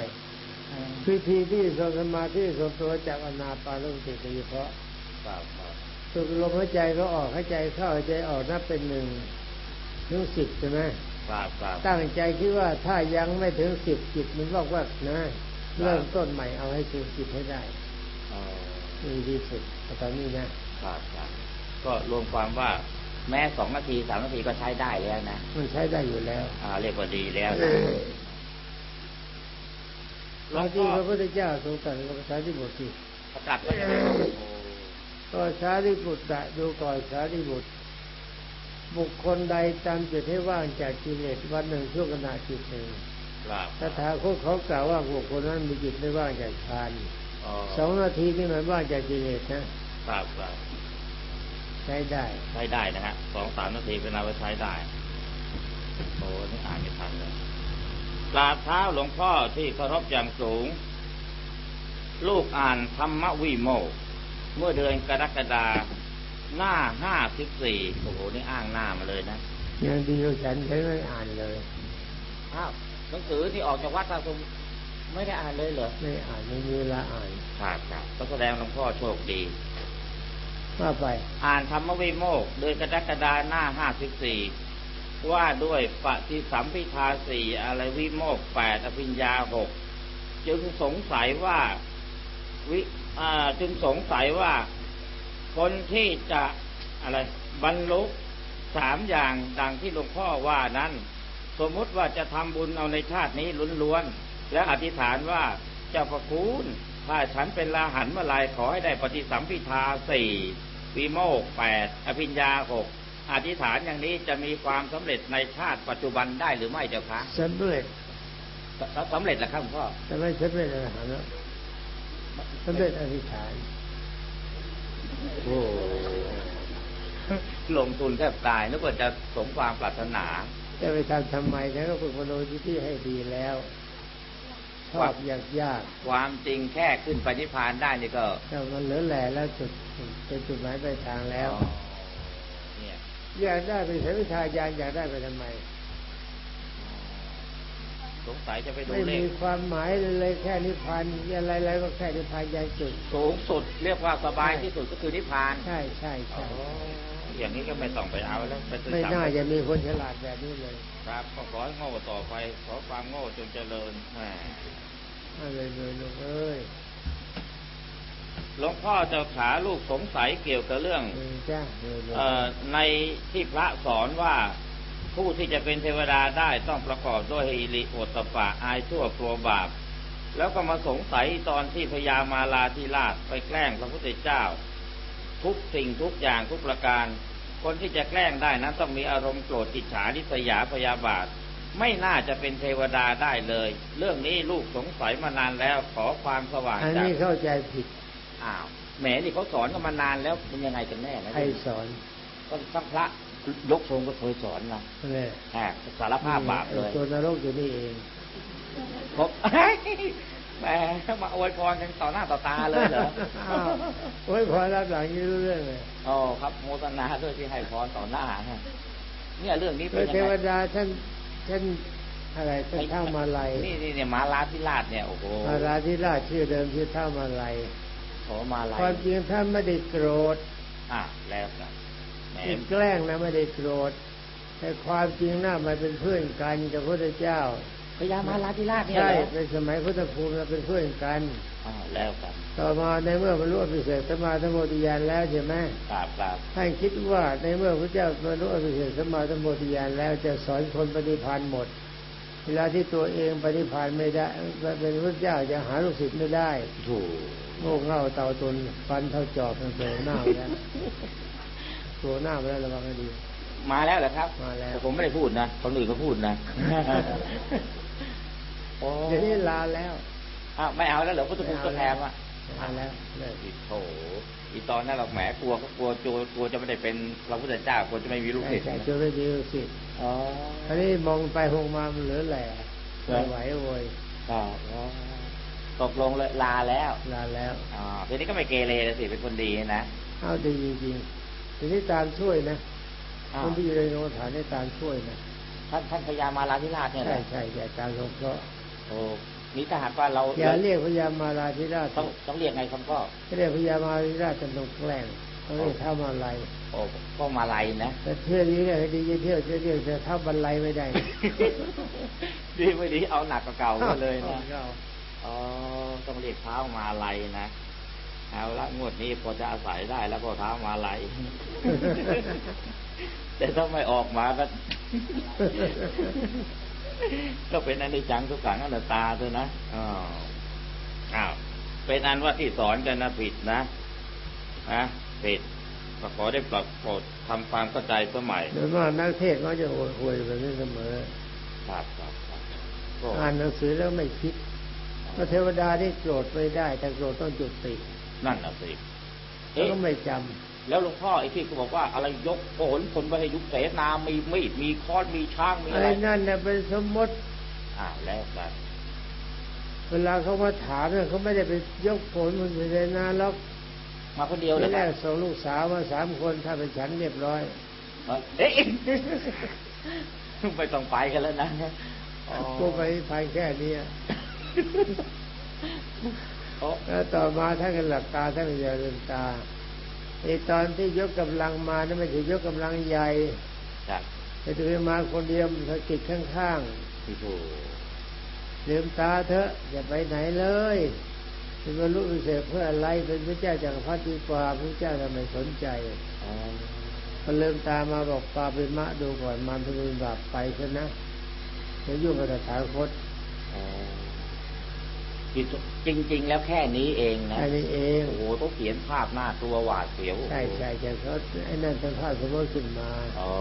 พิธีที่ทรงสมาธิทรงตัวจากอนาปานสติโดยเฉพาะครับครับ สูดลมหายใจก็ออกหายใจเข้าหายใจออกนับเป็นหนึ่งถึงสิบใช่ไหมครับครับตั้งใจคิดว่าถ้ายังไม่ถึงสิบจิตมันบอกว่านะเริ่มต้นใหม่เอาให้ถึงสิบให้ได้อ๋อดีที่สุดเอาตอนนี้นะครับครับก็รวมความว่าแม้สองนาทีสามนาทีก็ใช้ได้แล้วนะมันใช้ได้อยู่แล้ว อ่า เรียกว่าดีแล้วนะหลวบางงพ่ทีอพระพุทธเจ้าทรงตรัสกับภาษาที่บทที่ประกาศว่า ก็สารีบุตรดะดูก่อนสารีบุตร บุคคลใดตามจิตให้ว่างจากกิเลสวันหนึ่งชั่วขณะจิตหนึ่งครับตถาคตเขากล่าวว่าบุคคลนั้นมีจิตไม่ว่างจากฌานอ๋อสองนาทีนี่มันว่างจากกิเลสนะครับครับสช้ได้ใช้ได้นะฮะสองสามนาทีเป็นเอาไปใช้ได้โอ้นี่อ่านไม่ทันเลยกราบเท้าหลวงพ่อที่เคารพอย่างสูง ลูกอ่านธรรมวิโมกข์ เมื่อเดือนกรกฎาหน้าห้าสิบสี่โอ้โห นี่อ้างหน้ามาเลยนะยังดีกว่าฉันฉันไม่อ่านเลยอ้าวหนังสือที่ออกจากวัดตาสุมไม่ได้อ่านเลยเหรอ ไม่อ่านไม่มีเวลาอ่านครับครับก็แสดงหลวงพ่อโชคดีว่าไป อ่านธรรมวิโมกข์เดือนกรกฎาหน้าห้าสิบสี่ว่าด้วยปฏิสัมพิทาสี่อะไรวิโมกข์แปดอภิญญาหกจึงสงสัยว่าวิอ่า จึงสงสัยว่าคนที่จะอะไรบรรลุสามอย่างดังที่หลวงพ่อว่านั้น สมมุติว่าจะทำบุญเอาในชาตินี้ล้วนๆและอธิษฐานว่าเจ้าพระคุณถ้าฉันเป็นลาหันเมื่อไรขอให้ได้ปฏิสัมพิทาสี่วิโมกข์แปดอภิญญาหกอธิษฐานอย่างนี้จะมีความสำเร็จในชาติปัจจุบันได้หรือไม่เจ้าคะสำเร็จสสำเร็จแล้วครับหลวงพ่อแต่ไม่สำเร็จอรหันต์แล้ว สำเร็จอธิษฐานโอ้ลงทุนแทบตายนึกว่าจะสมความปรารถนาจะไปทำทำไมฉันก็ฝึกมโนจิที่ให้ดีแล้วชอบยากยากความจริงแค่ขึ้นไปนิพพานได้นี่ก็แต่มันเหลือแหล่แล้วจุดเป็นจุดหมายปลายทางแล้วอ๋อเนี่ยอยากได้ไปใช้วิชายานอยากได้ไปทำไม สงสัยจะไปดูไม่เลมีขความหมายเลยแค่นิพพานอะไรๆก็แค่นิพพานยานจุด สูงสุดเรียกว่าสบายที่สุดก็คือนิพพาน ใช่ใช่อ๋อใช่อย่างนี้ก็ไม่ต้องไปเอาแล้วไปศึกไม่ษาน่าจะมีคนฉลาดแบบนี้เลย ครับก็ขอให้โง่ต่อไป ขอความโง่จงเจริญแหมอะไรเลยลูกเอ้ยหลวงพ่อเจ้าขาลูกสงสัยเกี่ยวกับเรื่องเออจ้าเออเลยเอ่อในที่พระสอนว่า ผู้ที่จะเป็นเทวดาได้ต้องประกอบด้วยฮิริโอตตปะอายชั่วกลัวบาป แล้วก็มาสงสัยตอนที่พญามาลาธิราชไปแกล้งพระพุทธเจ้า ทุกสิ่งทุกอย่างทุกประการ คนที่จะแกล้งได้นั้นต้องมีอารมณ์โกรธอิจฉาริษยาพยาบาท ไม่น่าจะเป็นเทวดาได้เลย เรื่องนี้ลูกสงสัยมานานแล้วขอความสว่างอันจากนี้เข้าใจผิดอ้าวแหมนี่เขาสอนกันมานานแล้วมันยังไงกันแน่นะใครสอนก็ทั้งพระ ยกทรงก็เคยสอนนะเนี่ยแอบสารภาพบาปเลยตัวนรกอยู่นี่เองผมแหมมาอวยพรกันต่อหน้าต่อตาเลยเหรออ้าวโอ้ยพอรับหลังนี้รู้เรื่องเลยอ๋อครับ โมทนาด้วยที่ให้พรต่อหน้าฮะเนี่ยเรื่องนี้โดเป็นยยังเทวไงดาท่านท่านอะไรท่านเท่ามาลัยนี่นี่เนี่ยมาลาธิราชเนี่ยโอ้โหมาราธิราชชื่อเดิมชื่อเท่ามาลัยโอ้มาลาความจริงท่านไม่ได้โกรธอะแล้วกันแหมที่ แกล้งนะไม่ได้โกรธแต่ความจริงน่ามันเป็นเพื่อนกันกับพระพุทธเจ้าพญามาลาธิราชเนี่ยใช่เหรอในสมัยพุทธภูมิเราเป็นเพื่อนกันอ่าแล้วกันต่อมาในเมื่อบรรลุอภิเศษสมมาธรรมโมติยานแล้วใช่ไหมกราบกราบท่านคิดว่าในเมื่อพระเจ้าบรรลุอภิเศษสมมาธรรมโมติยานแล้วจะสอนคนปฏิพันธ์หมด เวลาที่ตัวเองปฏิพันธ์ไม่ได้เป็นพระเจ้าจะหาลูกศิษย์ไม่ได้ถูกโง่เง่าเต่าตนฟันเท่าจอบมันโผล่หน้าไปแล้ว โผล่หน้าไปแล้วระวังให้ดี มาแล้วเหรอครับ มาแล้วต่ผมไม่ได้พูดนะคนอื่นเขาพูดนะโอ้เดี๋ยวนี้ลาแล้วอ้าวไม่เอาแล้วเหรอพุทธคุณตัวแทนวะลาแล้วเลิกอีโถอีตอนนั้นเราแหมกลัวกลัวกลัวกลัวจะไม่ได้เป็นพระพุทธเจ้ากลัวจะไม่มีลูกใช่ศิษย์ใช่จนไม่มีลูกศิษย์อ๋ออันนี้มองไปมองมามันเหลือแหล่ครัไม่บไหวโวยก็อ๋อตกลงเลยลาแล้ว ลาแล้วอ๋อทีนี้ก็ไม่เกเรเลยสิเป็นคนดีนะเอาดีจริงๆ ทีนี้ตามช่วยนะอ้าวคนที่อยู่ในโรงฐานได้ตามช่วยนะท่านท่านพญามาลาธิราชเนี่ยใช่นะใช่ใช่ตามสงเคราะห์โอ้นี่ถ้าหากว่าเราอย่าเรียกพญามาลาธิราชต้องต้องเรียกไงครับพ่อถ้าเรียกพญามาลาธิราชจะต้องแกล้งเขาเรียกเท่ามาลัยโอ้ก็มาลัยนะแต่เที่ยวนี้เนี่ยดีจะเที่ยวจะเที่ยวจะเท่าบรรลัยไม่ได้ดีไม่ดีเอาหนักกว่าเก่าก็เลยนะอาอ๋อต้องเรียกเท้ามาลัยนะ เอาละงวดนี้พอจะอาศัยได้แล้วพอเท้ามาลัยแต่ถ้าไม่ออกมาก็ ก็เป็นอนิจจังทุกขังอนัตตาเถอะนะอ๋ออ้าวเป็นอันว่าที่สอนกันนะผิดนะนะผิดก็ขอได้ปรับโปรดทำความเข้าใจสมัยโดยมากนักเทศน์เขาจะโหวยแบบนี้เสมอครับครับครับก็อ่านหนังสือแล้วไม่คิดพระเทวดาได้โกรธไม่ได้ แต่โกรธต้องจุติ นั่นน่ะสิแล้วเอ๊ะก็ไม่จแล้วหลวงพ่อไอ้ที่เขาบอกว่าอะไรยกโขนคนไปให้ยุคเสนามีมีดมีค้อนมีช้างมีอะไรไอ้นั่นน่ะเป็นสมมติอ้าวแล้วกันเวลาเขามาถามเนี่ยเขาไม่ได้ไปยกผลมันไปเลยนะแล้วมาคนเดียวเลทียแรครักบส่งลูกสาวมาสามคนถ้าเป็นฉันเรียบร้อยเอ๊ะไม่ต้องไปกันแล้วนะอ๋อกูไปภายแค่เนี้ยโอ้ แล้วต่อมาท่านก็หลับตาท่านก็อย่าลืมตาไอ้ตอนที่ยกกำลังมานั่นไม่ใช่ยกกำลังใหญ่จ้ะแต่ถึงมาคนเดียวสะกิดข้างพี่โถๆลืมตาเถอะ อย่าไปไหนเลยเป็นบรรลุวิเศษเพื่ออะไรเป็นพระเจ้าจักรพรรดิดีกว่าพระเจ้าทำไมสนใจอ๋อพอเริ่มตามมาบอกปาไปมะดูก่อนมันเป็นบาปไปซะนะจะยุ่งกับตถาคต อ๋อพี่โถจริง ๆ แล้วแค่นี้เองนะแค่นี้เองโอ้โหเขาเขียนภาพหน้าตัวหวาดเสียวใช่ใช่ใช่เขาไอ้นั่นเป็นภาพสมมติขึ้นมาอ๋อ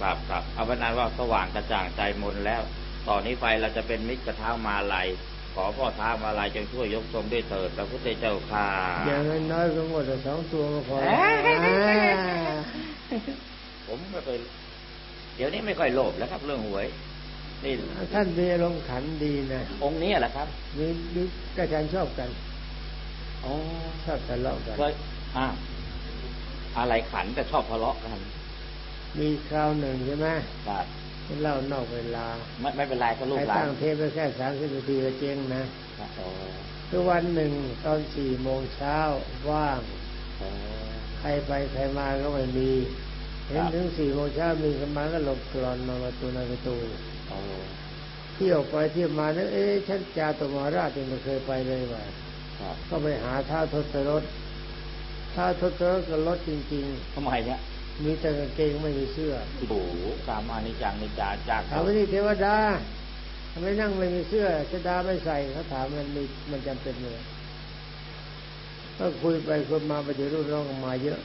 ครับครับเอาเป็นนั้นว่าสว่างกระจ่างใจมนแล้ว ต่อนนี้ไปเราจะเป็นมิตรกระเท้ามาลัยขอพ่อท้ามาลัยจงช่วยยกทรงด้วยเถิดพระพุทธเจ้าค่ะอย่างน้อยๆก็หมดแต่สองตัวก็พอเอ้ยอ่าผมไม่เคยเดี๋ยวนี้ไม่ค่อยโลภแล้วครับเรื่องหวย นี่ท่านมีอารมณ์ขันดีนะ องค์นี้แหละครับมีมีกระจายชอบกันอ๋อชอบทะเลาะกันเคยอ่าอะไรขันแต่ชอบทะเลาะกัน มีคราวหนึ่งใช่ไหมครับเล่านอกเวลา ไม่ไม่เป็นไรก็ลูกใครหลานตั้งเทปไปแค่สามสิบนาทีก็เจ๊งนะอ๋อคือวันหนึ่งตอนสี่โมงเช้าว่างอ๋อใครไปใครมาก็ไม่มี เห็นถึงสี่โมงเช้ามีกันมาก็หลบกลอนมาประตูในประตูอ๋อ เที่ยวไปเที่ยวมาเนี่ยเอ๊ะฉันจาตุมาราชยังไม่เคยไปเลยว่ะครับก็ไปหาท้าวทศรถท้าวทศรถก็รถจริงทำไมเนี่ยๆมีแต่กางเกงไม่มีเสื้อโอ้โหกามานิจังนิจาจากถามว่านี่เทวดาทำไมนั่งไม่มีเสื้อจะดาไม่ใส่เขาถามมันมีมันจำเป็นเลยก็คุยไปคุยมาไปเดี๋ยวรุ่นน้องก็มาเยอะ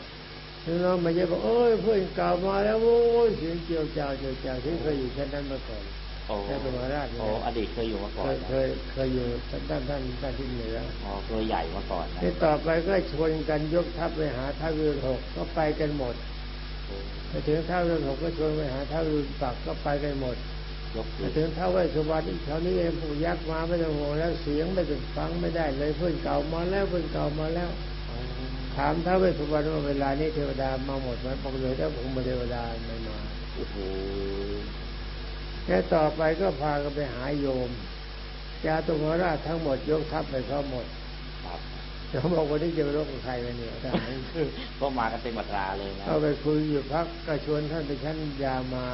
รุ่นน้องมาเยอะบอกโอ้ยเพื่อนเก่ามาแล้วโอ้ยเสียงเจียวจ้าวเจียวจ้าวที่เคยอยู่ชั้นนั้นมาก่อนโอ้แค่เป็นมหาราชเนี่ยโอ้อดีตเคยอยู่มาก่เคอนยเคยเคยอยู่ด้านด้านด้านที่เหนืออ๋อเคยใหญ่มาก่อนนะที่ต่อไปก็ชวนกันยกทัพไปหาท้าววิรุณหกก็ไปกันหมดโอ้ไปถึงท้าววิรุณหกก็ชวนไปหาท้าววิรุณปักก็ไปกันหมดยกไปขึ้นถึงท้าวเวสสุวรรณอีกแถวนี้เองผู้ยักษ์มาไม่ต้องห่วงแล้วเสียงไม่ต้องฟังไม่ได้เลยเพื่อนเก่ามาแล้วเพื่อนเก่ามาแล้ว ถามท้าวเวสสุวรรณว่าเวลานี้เทวดามาหมดไหมบอกเลยถ้าผมมาเทวดาไม่มาโอ้โหแล้วต่อไปก็พากันไปหาโยมจาตุมราชทั้งหมดยกทัพไปเขาหมดครับเขาบอกวันนี้จะไปรบกับใครกันเนี่ยทหารก็มากันเต็มอัตราเลยนะเข้าไปคุยอยู่พักก็ชวนท่านไปชั้นยามา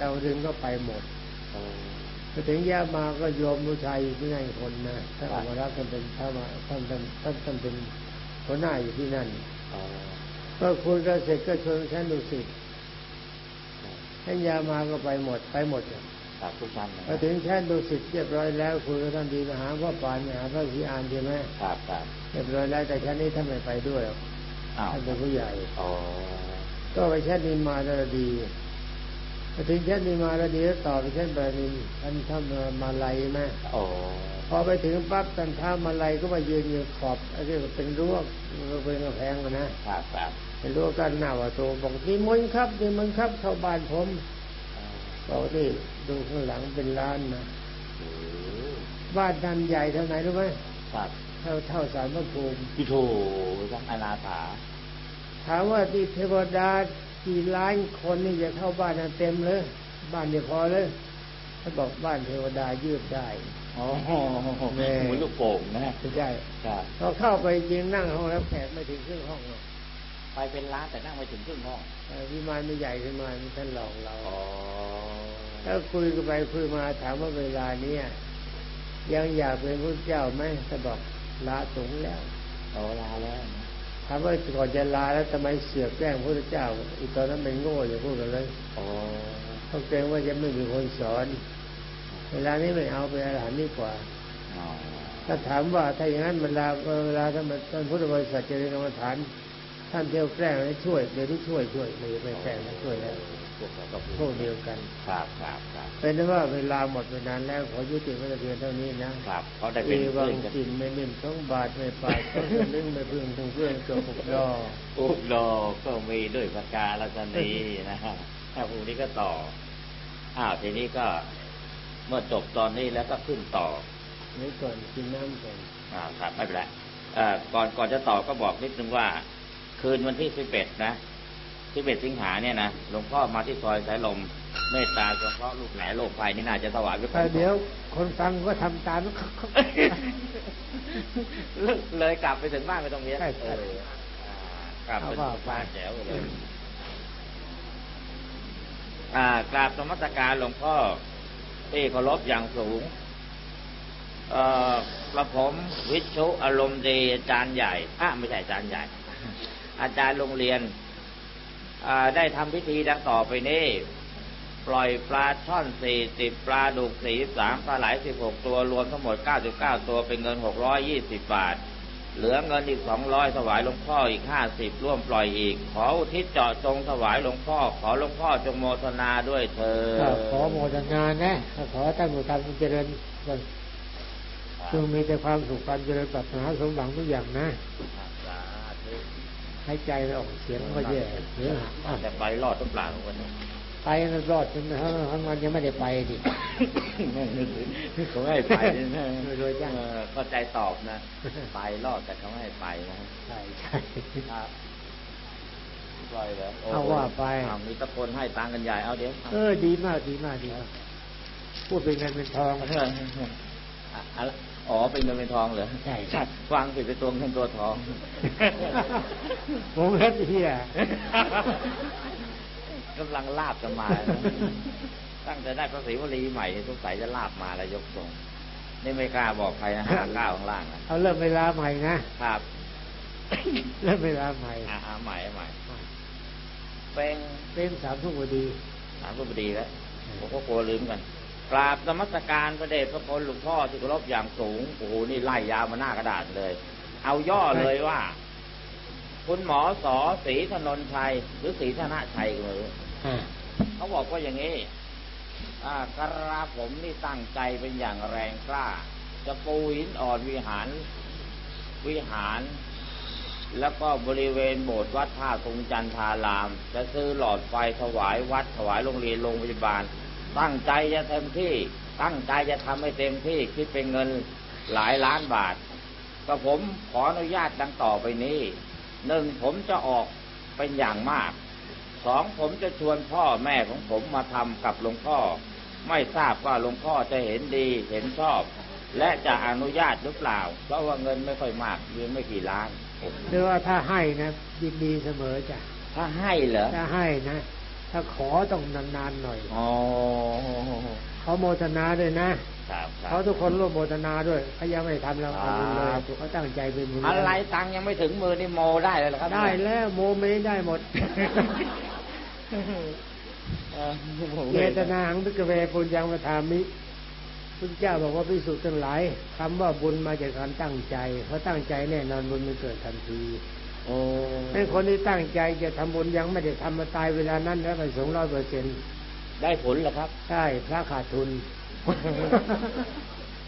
ดาวดึงก็ไปหมดโอ้ไปถึงยามาก็โยมผู้ชายอยู่ที่นั่นคนนะท่านอมรรัตน์ท่านเป็นท่านท่านท่านท่านท่านเป็น หัวหน้าอยู่ที่นั่นโอ้ก็คุยกันเสร็จก็ชวนชั้นดุสิตชั้นยามาก็ไปหมดไปหมดอะครับทุกท่านนะพอถึงชั้นดุสิตเรียบร้อยแล้วคุยกับท่านดีมาหาพ่อปานมาหาพระศรีอานใช่ไหมครับครับเรียบร้อยแล้วแต่ชั้นนี้ท่านไม่ไปด้วยหรอกอ้าวท่านเป็นผู้ใหญ่อ๋อก็ไปชั้นนิมมาลดีพอ ถึงชั้นนิมมาลดีแล้วต่อไปชั้นบานินท่านท่านมาลัยไหมโอ้พอไปถึงปั๊บท่านท้ามาลัยก็มายืนอยู่ขอบไอ้ที่เป็นรั้วเป็นกระแพงอะนะครับครับเป็นรั้วกั้นหน้าประตูบอกนี่มนต์ครับนี่มนต์ครับเข้าบ้านผมบอกนี่ดูข้างหลังเป็นร้านนะโอ้บ้านท่านใหญ่เท่าไหนรู้ไหมครับเท่าเท่าสารพระภูมิพี่โถทั้งอนาถาถามว่าที่เทวดา กี่ล้านคนนี่จะเข้าบ้านนั้นเต็มเลย บ้านเดียวพอเลยถ้าบอกบ้านเทวดายืดได้โอ้โหแม่เหมือนลูกโป่งนะไม่ใช่ครับพอเข้าไปจริงนั่งห้องแล้วแขกไม่ถึงครึ่งห้องหรอกไปเป็นร้านแต่นั่งไปถึงครึ่งห้องเออวิมานไม่ใหญ่ขึ้นมามีท่านหลอกเราอ๋อถ้าคุยกันไปคุยมาถามว่าเวลาเนี้ยยังอยากเป็นพระเจ้าไหมถ้าบอกลาสงฆ์แล้วโอ้ลาแล้วนะ ถามว่าก่อนจะลาแล้วทำไมเสือกแกล้งพระเจ้า อีตอนนั้นเป็นโง่อย่าพูดกันเลยโอ้เขาเกรงว่าจะไม่มีคนสอน เวลานี้ไม่เอาเป็นอาหารดีกว่าอ๋อถ้าถามว่าถ้าอย่างนั้นเวลาเวลาท่านท่านพุทธบริษัทเจริญกรรมฐาน ท่านเที่ยวแกล้งให้ช่วยเดี๋ยวนี้ช่วยช่วยเลยไม่แกล้งแล้วช่วยแล้ว พวกเราก็พวกเดียวกันครับครับครับเป็นว่าเวลาหมดไปนานแล้วขอยุติไว้แต่เพียงเท่านี้นะครับเขาได้เอเป็นวัเพื่งอนกันกินไม่นิ่มต้องบาทไม่ปาดต้องสลึงไม่พึ่งถึงเพื่อนเกือบหกดอกอุกดอกก็มีด้วยประกาศชนีนะฮะถ้าพรุ่งนี้ก็ต่ออ้าวทีนี้ก็เมื่อจบตอนนี้แล้วก็ขึ้นต่อนี่ก่อนกินน้ำก่อนอ่าครับไม่เป็นไรเอ่อก่อนก่อนจะต่อก็บอกนิดนึงว่า คืนวันที่สิบเอ็ดนะ สิบเอ็ดสิงหาเนี่ยนะหลวงพ่อมาที่ซอยสายลมเมตตาเฉพาะลูกแหล่โลกภัยนี่น่าจะถวายไว้ก่แต่อนเดี๋ยว คนฟังก็ทำตามเลยกลับไปถึงบ้านไปตรงเนี้ยใช่ใช่เอออ่ากลับไปเอาว่าถึงบ้านแจ๋วเลยอ่ากราบสมตการหลวงพ่อที่เคารพอย่างสูงเอ่อกระผมวิชุอารมณ์ดีอาจารย์ใหญ่อะไม่ใช่อาจารย์ใหญ่ อาจารย์โรงเรียนอ่า ได้ทำพิธีดังต่อไปนี้ ปล่อยปลาช่อนสี่สิบปลาดุกสี่สามปลาไหลสิบหกตัวรวมทั้งหมดเก้าสิบเก้าตัวเป็นเงินหกร้อยยี่สิบบาท เหลือเงินอีกสองร้อยถวายหลวงพ่ออีกห้าสิบร่วมปล่อยอีก ขออุทิศเจาะจงถวายหลวงพ่อ ขอหลวงพ่อจงโมทนาด้วยเธอก็ขอโมทนานะขอตั้งอยู่ทำเจริญจงมีแต่ความสุขความเจริญปรารถนาสมหวังทุกอย่างนะสาธุ ให้ใจไม่ออกเสียงก็แย่เสียงหักอะแต่ไปรอดทุกเปล่าวันนี้ไปมันรอดจนทั้งทั้งวันยังไม่ได้ไปดิเขาไม่ให้ไปนะโดยจ้างเออเข้าใจตอบนะ ไปรอดแต่เขาไม่ให้ไปนะใช่ใช่ครับปล่อยเหรอโโหเอาว่าไปอ้วมีตะคนให้ตังค์กันใหญ่เอาเดี๋ยวเออดีมากดีมากดีมากพูดเป็นเงินเป็นทองเอออะ อะไรอ๋อเป็นเงินเป็นทองเหรอใช่ใช่ฟังผิดไปตัวเงินตัวทองผมเล็บเฮียกำลังลาบจะมานะตั้งแต่ได้พระศรีวลีใหม่นี่สงสัยจะลาบมาแล้วยกทรงนี่ไม่กล้าบอกใครนะหาก้าวข้างล่างนะเอาเริ่มเวลาใหม่นะครับเริ่มเวลาใหม่อ่าใหม่ใหม่เป็นเป็นสามทุ่มพอดีถามก็พอดีแล้วผมก็กลัวลืมกัน กราบนมัสการพระเดชพระคุณหลวงพ่อที่เคารพอย่างสูงโอ้โหนี่ไล่ยาวมาหน้ากระดาษเลย เอาย่อเลยว่า คุณหมอสอศรีธนนชัยหรือศรีธนชัยก็ไม่รู้อ่าเขาบอกว่าอย่างนี้อ่ากระผมนี่ตั้งใจเป็นอย่างแรงกล้า จะปูหินอ่อนวิหารวิหาร แล้วก็บริเวณโบสถ์วัดท่าทรงจันทาราม จะซื้อหลอดไฟถวายวัดถวายโรงเรียนโรงพยาบาล ตั้งใจจะเต็มที่ ตั้งใจจะทำให้เต็มที่คิดเป็นเงินหลายล้านบาทก็ผมขออนุญาตดังต่อไปนี้หนึ่งผมจะออกเป็นอย่างมากสองผมจะชวนพ่อแม่ของผมมาทำกับหลวงพ่อ ไม่ทราบว่าหลวงพ่อจะเห็นดีเห็นชอบ และจะอนุญาตหรือเปล่า เพราะว่าเงินไม่ค่อยมากเงินไม่กี่ล้านหรือว่าถ้าให้นะยินดีเสมอจ้ะถ้าให้เหรอถ้าให้นะ ถ้าขอต้องนานๆหน่อยอ๋อเขาโมทนาด้วยนะครับครับเขาทุกคนร่วมโมทนาด้วยเขายังไม่ทำแล้วเอาบุญเลยครับเขาตั้งใจเป็นบุญอะไรตังค์ยังไม่ถึงมือนี่โมได้เลยเหรอครับ ได้แล้วโมเมได้หมดเออโมเจตนาหัง ภิกขเวปุญญังวทามิพุทธเจ้าบอกว่าพิสุทธิ์ทั้งหลายคำว่าบุญมาจากการตั้งใจเพราะตั้งใจแน่นอนบุญมันเกิดทันทีโอ้ เป็นคนที่ตั้งใจจะทำบุญยังไม่ได้ทำมาตายเวลานั้นแล้วไปสวรรค์ร้อยเปอร์เซ็นต์ได้ผลเหรอครับ ใช่พระขาดทุน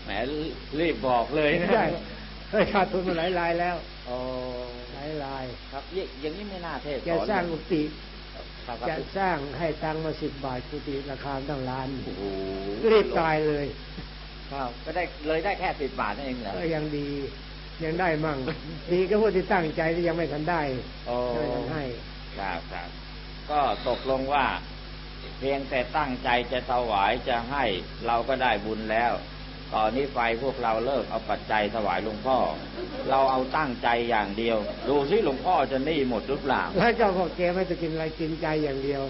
แหมรีบบอกเลยนะใช่เคยขาดทุนมาหลายรายแล้วโอ้หลายราย ครับอย่างอย่างนี้ไม่น่าเทศจะสร้างกุฏิครับจะสร้างให้ตังค์มาสิบบาทกุฏิราคาตั้งล้านโอ้โหรีบตายเลย ครับ ก็ได้เลยได้แค่สิบบาทนั่นเองเหรอก็ยังดี ยังได้มั่งดีก็พวกที่ตั้งใจที่ยังไม่ทันได้โอ้ช่วยกันให้ครับครับ ก็ตกลงว่า เพียงแต่ตั้งใจจะถวายจะให้เราก็ได้บุญแล้วตอนนี้ไปพวกเราเลิกเอาปัจจัยถวายหลวงพ่อ เราเอาตั้งใจอย่างเดียว ดูสิหลวงพ่อจะหนี้หมดหรือเปล่าแล้วเจ้าพ่อแกไม่จะกินอะไรกินใจอย่างเดียว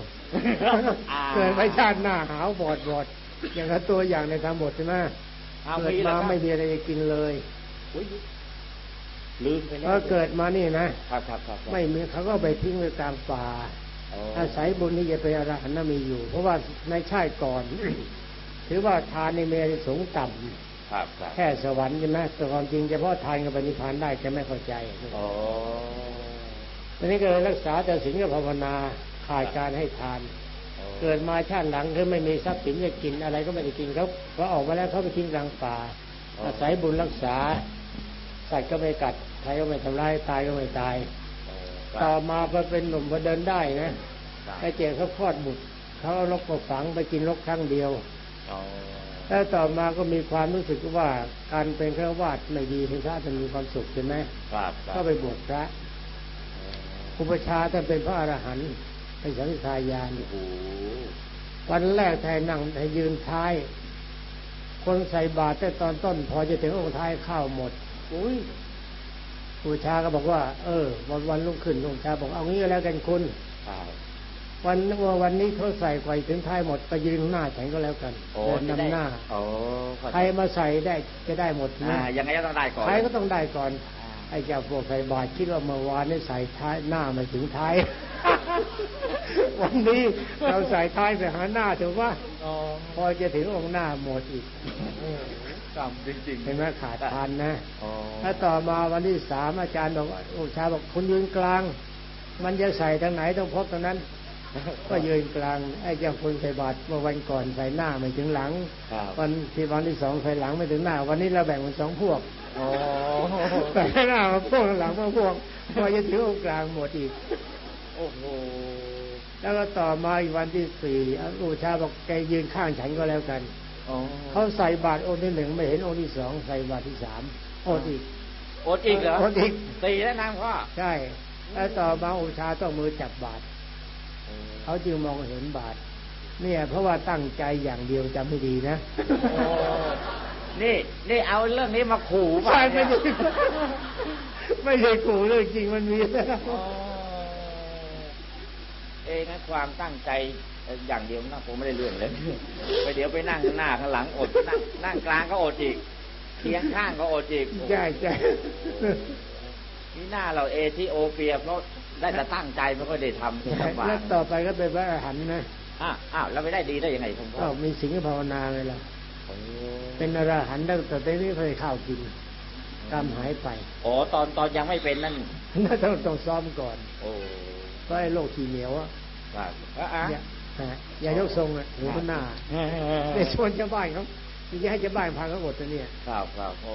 อ่าเกิดไปชาติหน้าหาวบอดบอดอย่างกับตัวอย่างในทางบทใช่ไหมเอาเกิดมีแล้วมาครับไม่มีอะไรจะกินเลยอุ๊ย ลืมไปเพแล้วราะเกิดมานี่นะครับครับครับครับไม่มีเขาก็ไปทิ้งไว้กลางป่าอ๋ออาศัยบุญที่จะเป็นอรหันต์น่ะมีอยู่ เพราะว่าในชาติก่อน ถือว่าทานในเมรสงส์ต่ำครับครับแค่สวรรค์ใช่ไหมแต่ความจริงเฉพาะทานกับปณิพานได้จะไม่เข้าใจอ๋อทีนี้ก็เลยรักษาแต่ศีลกับภาวนาขาดการให้ทาน เกิดมาชาติหลังคือไม่มีทรัพย์สินจะกินอะไรก็ไม่ได้กินเขาพอออกมาแล้วเขาไปทิ้งกลางป่าอ๋อออาศัยบุญรักษา สัตว์ก็ไม่กัดใครก็ไม่ทำร้ายตายก็ไม่ตาย ต่อมาพอเป็นหนุ่มพอเดินได้นะไอ้เจ๊เขาคลอดบุตรเขาเอาลกมาฝังไปกินลกครั้งเดียวอ๋อแล้วต่อมาก็มีความรู้สึกว่าการเป็นฆราวาสไม่ดีเป็นพระจะมีความสุขใช่ไหมครับครับก็ไปบวชพระอุปชฌาย์ท่านเป็นพระอรหันต์เป็นสังฆทายานโอ้โหวันแรกไทยนั่งไทยยืนท้าย คนใส่บาตรแต่ตอนต้น พอจะถึงองค์ท้ายข้าวหมด อุ้ยอุปชฌาย์ก็บอกว่า เออ วันวันลุกขึ้นอุปชฌาย์บอกเอางี้ก็แล้วกันคุณครับวันว่าวันนี้เขาใส่ไฟถึงท้ายหมดไปยืนข้างหน้าฉันก็แล้วกันโอ้เดินจะได้นำหน้าโอ้เข้าใจใครมาใส่ได้จะได้หมดอ่านะยังไงก็ต้องได้ก่อนใครก็ต้องได้ก่อนอ่าไอ้เจ้าพวกใส่บาตรคิดว่าเมื่อวานนี่ใส่ท้ายหน้าไม่ถึงท้าย วันนี้เราใส่ท้ายไปหาหน้าถูกปะอ๋อพอจะถึงองค์หน้าหมดอีก กรรมจริงๆเห็นไหมขาดทานนะอ๋อถ้าต่อมาวันที่สามอาจารย์บอกว่าโอ้ชาบอกคุณยืนกลาง มันจะใส่ทางไหนต้องพบตรงนั้น ก็ยืนกลางไอ้เจ้าคนใส่บาตรเมื่อวันก่อนใส่หน้าไม่ถึงหลังครับวันที่วันที่สองใส่หลังไม่ถึงหน้า วันนี้เราแบ่งเป็นสองพวกโอ้ใส่หน้ามาพวกหลังมาพวกพอจะถึงองค์กลางหมดอีกโอ้โหแล้วก็ต่อมาอีกวันที่สี่อุชาบอกแกยืนข้างฉันก็แล้วกันอ๋อ เขาใส่บาตรองค์ที่หนึ่งไม่เห็นองค์ที่สองใส่บาตรที่สามอดอีกอดอีกเหรออดอีกตีแล้วนางพ่อใช่แล้วต่อมาอุชาต้องมือจับบาตรเขาจึงมองเห็นบาตรเนี่ย เพราะว่าตั้งใจอย่างเดียวจำไม่ดีนะโอ้นี่นี่เอาเรื่องนี้มาขู่ป่ะใช่เนี่ไม่ยใช่ไม่ใช่ขู่เรื่องจริงมันมีแล้วอ๋อเองนะความตั้งใจ อย่างเดียวนะผมไม่ได้เรื่องเลยไปเดี๋ยวไปนั่งข้างหน้าข้างหลังอดนั่งนั่งกลางก็อดอีกเคียงข้างก็อดอีกใช่ใช่นี่หน้าเราเอธิโอเปียเพราะได้แต่ตั้งใจไม่ค่อยได้ทำที่ลำบาแล้วกต่อไปก็เป็นพระอรหันต์นะอ้าวอ้าวแล้วไปได้ดีได้ยังไงผมพ่ก็อมีสิ่งภาวนาไงล่ะโอ้เป็นอรหันต์ตั้งแต่ได้ไม่เคยข้าวกินกรรมหายไปโอ้ตอนตอนยังไม่เป็นนั่นน่าต้องต้องซ้อมก่อน โอ้เพราะไอ้โรคขี้เหนียวอะครับอะ อะอย่าฮะอย่ายกทรงอะหรือมันหน้าในชวนชาวบ้านเขาจะให้ชาวบ้านพาเขาอดตัวเนี่ยครับครับโอ้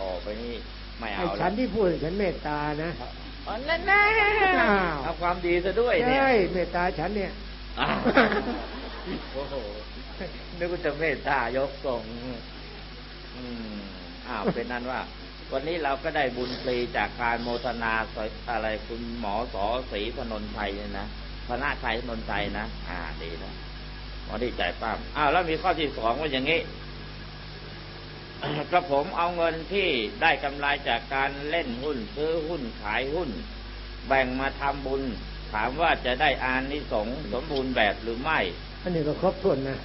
ต่อไปนี่ไม่เอาไอ้แล้วฉันที่พูดฉันเมตตานะอ๋อนั่นแน่อ้าวเอาความดีซะด้วยเนี่ยใช่เมตตาฉันเนี่ยอ้าวโอ้โหนึกว่าจะเมตตายกส่งอืมอ้าวเป็นนั้นว่า วันนี้เราก็ได้บุญฟรีจากการโมทนาสอยอะไรคุณหมอสอศรีถนนชัยเนี่ยนะ พระนาชัยถนนชัยนะ อ่าดีนะหมอดีใจป้ามอ้าวแล้วมีข้อที่สองว่าอย่างนี้กระผมเอาเงินที่ได้กำไรจากการเล่นหุ้น ซื้อหุ้นขายหุ้น แบ่งมาทำบุญ ถามว่าจะได้อานิสงส์สมบูรณ์แบบหรือไม่ อันนี้ก็ครบถ้วนนะ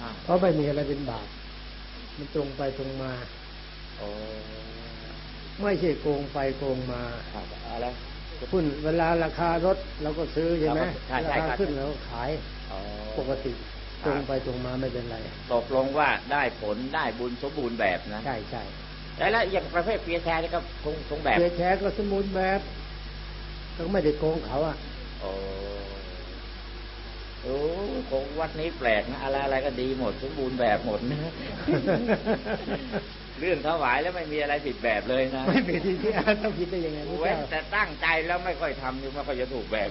อ้าวเพราะไม่มีอะไรเป็นบาปมันตรงไปตรงมาโอ้ไม่ใช่โกงไปโกงมาครับอะไร หุ้นเวลาราคารถเราก็ซื้อใช่ไหมใช่ใช่ราครัคาบขึ้นเราก็ขายอ๋อปกติคตรับรงไปตรงมาไม่เป็นไร ตกลงว่าได้ผลได้บุญสมบูรณ์แบบนะ ใช่ใช่แต่แล้วอย่างประเภทเปียแชร์นี่ก็คงคงแบบเสียแชร์ก็สมุนแบบก็ไม่ได้โกงเขาอะโอ้โอ้คงวัดนี้แปลกนะอะไรอะไรก็ดีหมด สมบูรณ์แบบหมดนะ เรื่องถวายแล้วไม่มีอะไรผิดแบบเลยนะไม่เป็นที่ที่อาต้องผิดได้ยังไงพระเว้นเจ้าแต่ตั้งใจแล้วไม่ค่อยทำอยู่ไม่ค่อยจะถูกแบบ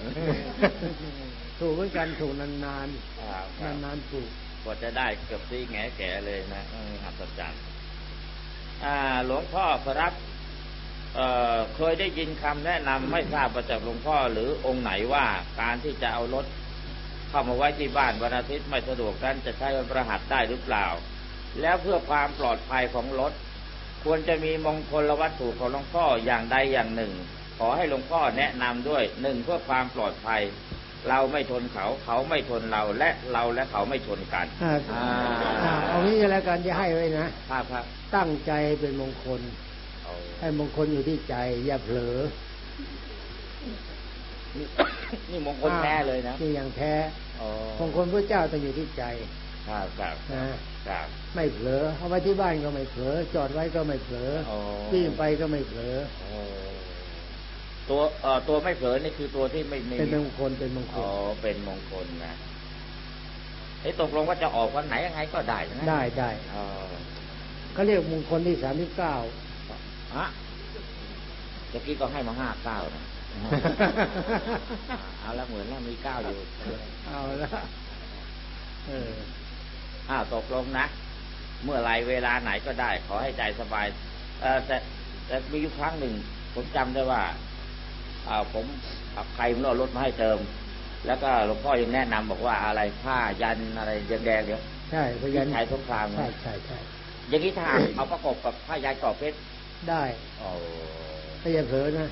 ถูกเหมือนกันถูกนานครับๆครับนานๆถูกกว่าจะได้เกือบซีแงแก่เลยนะเอออัศจรรย์อ่าหลวงพ่อครับเอ่อเคยได้ยินคำแนะนำไม่ทราบมาจากหลวงพ่อหรือองค์ไหนว่าการที่จะเอารถเข้ามาไว้ที่บ้านวันอาทิตย์ไม่สะดวกนั้นจะใช้วันประหัสได้หรือเปล่า แล้วเพื่อความปลอดภัยของรถ ควรจะมีมงคลวัตถุของหลวงพ่ออย่างใดอย่างหนึ่ง ขอให้หลวงพ่อแนะนำด้วยหนึ่งเพื่อความปลอดภัย เราไม่ชนเขาเขาไม่ชนเราและเราและเขาไม่ชนกันอ่าอ่าอ่าเอางี้ก็แล้วกันจะให้ไว้นะครับครับตั้งใจเป็นมงคลเอาให้มงคลอยู่ที่ใจ อย่าเผลอ นี่นี่มงคลแท้เลยนะนี่อย่างแท้อ๋อมงคลพระเจ้าต้องอยู่ที่ใจ ครับครับนะครับ ไม่เผลอเอาไว้ที่บ้านก็ไม่เผลอจอดไว้ก็ไม่เผลออ๋อวิ่งไปก็ไม่เผลอโอ้โหตัวเอ่อตัวไม่เผลอนี่คือตัวที่ไม่ไม่เป็นมีมงคลเป็นมงคอ๋อลเป็นมงคลนะไอ้ตกลงว่าจะออกวันไหนยังไงก็ได้นะได้ได้อ๋อเขาเรียกมงคลที่สามที่เก้าฮะเมื่อกี้ก็ให้มาห้าเก้านะเอาละเหมือนว่ามีเก้าอยู่ เอาละเออ อ้าวตกลงนะ เมื่อไรเวลาไหนก็ได้ ขอให้ใจสบายเออแต่แต่มีอยู่ครั้งหนึ่ง ผมจำได้ว่าอ่าผมขับใครมันเอารถมาให้เติม แล้วก็หลวงพ่อยังแนะนำบอกว่าอะไรผ้ายันอะไรแดงๆเดี๋ยวใช่พยันใช้สงครามนะใช่ใช่ใช่อย่างนี้ถ้าเอาประกบกับผ้ายันกรอบเพชรได้โอ้ถ้าอย่าเผลอนะ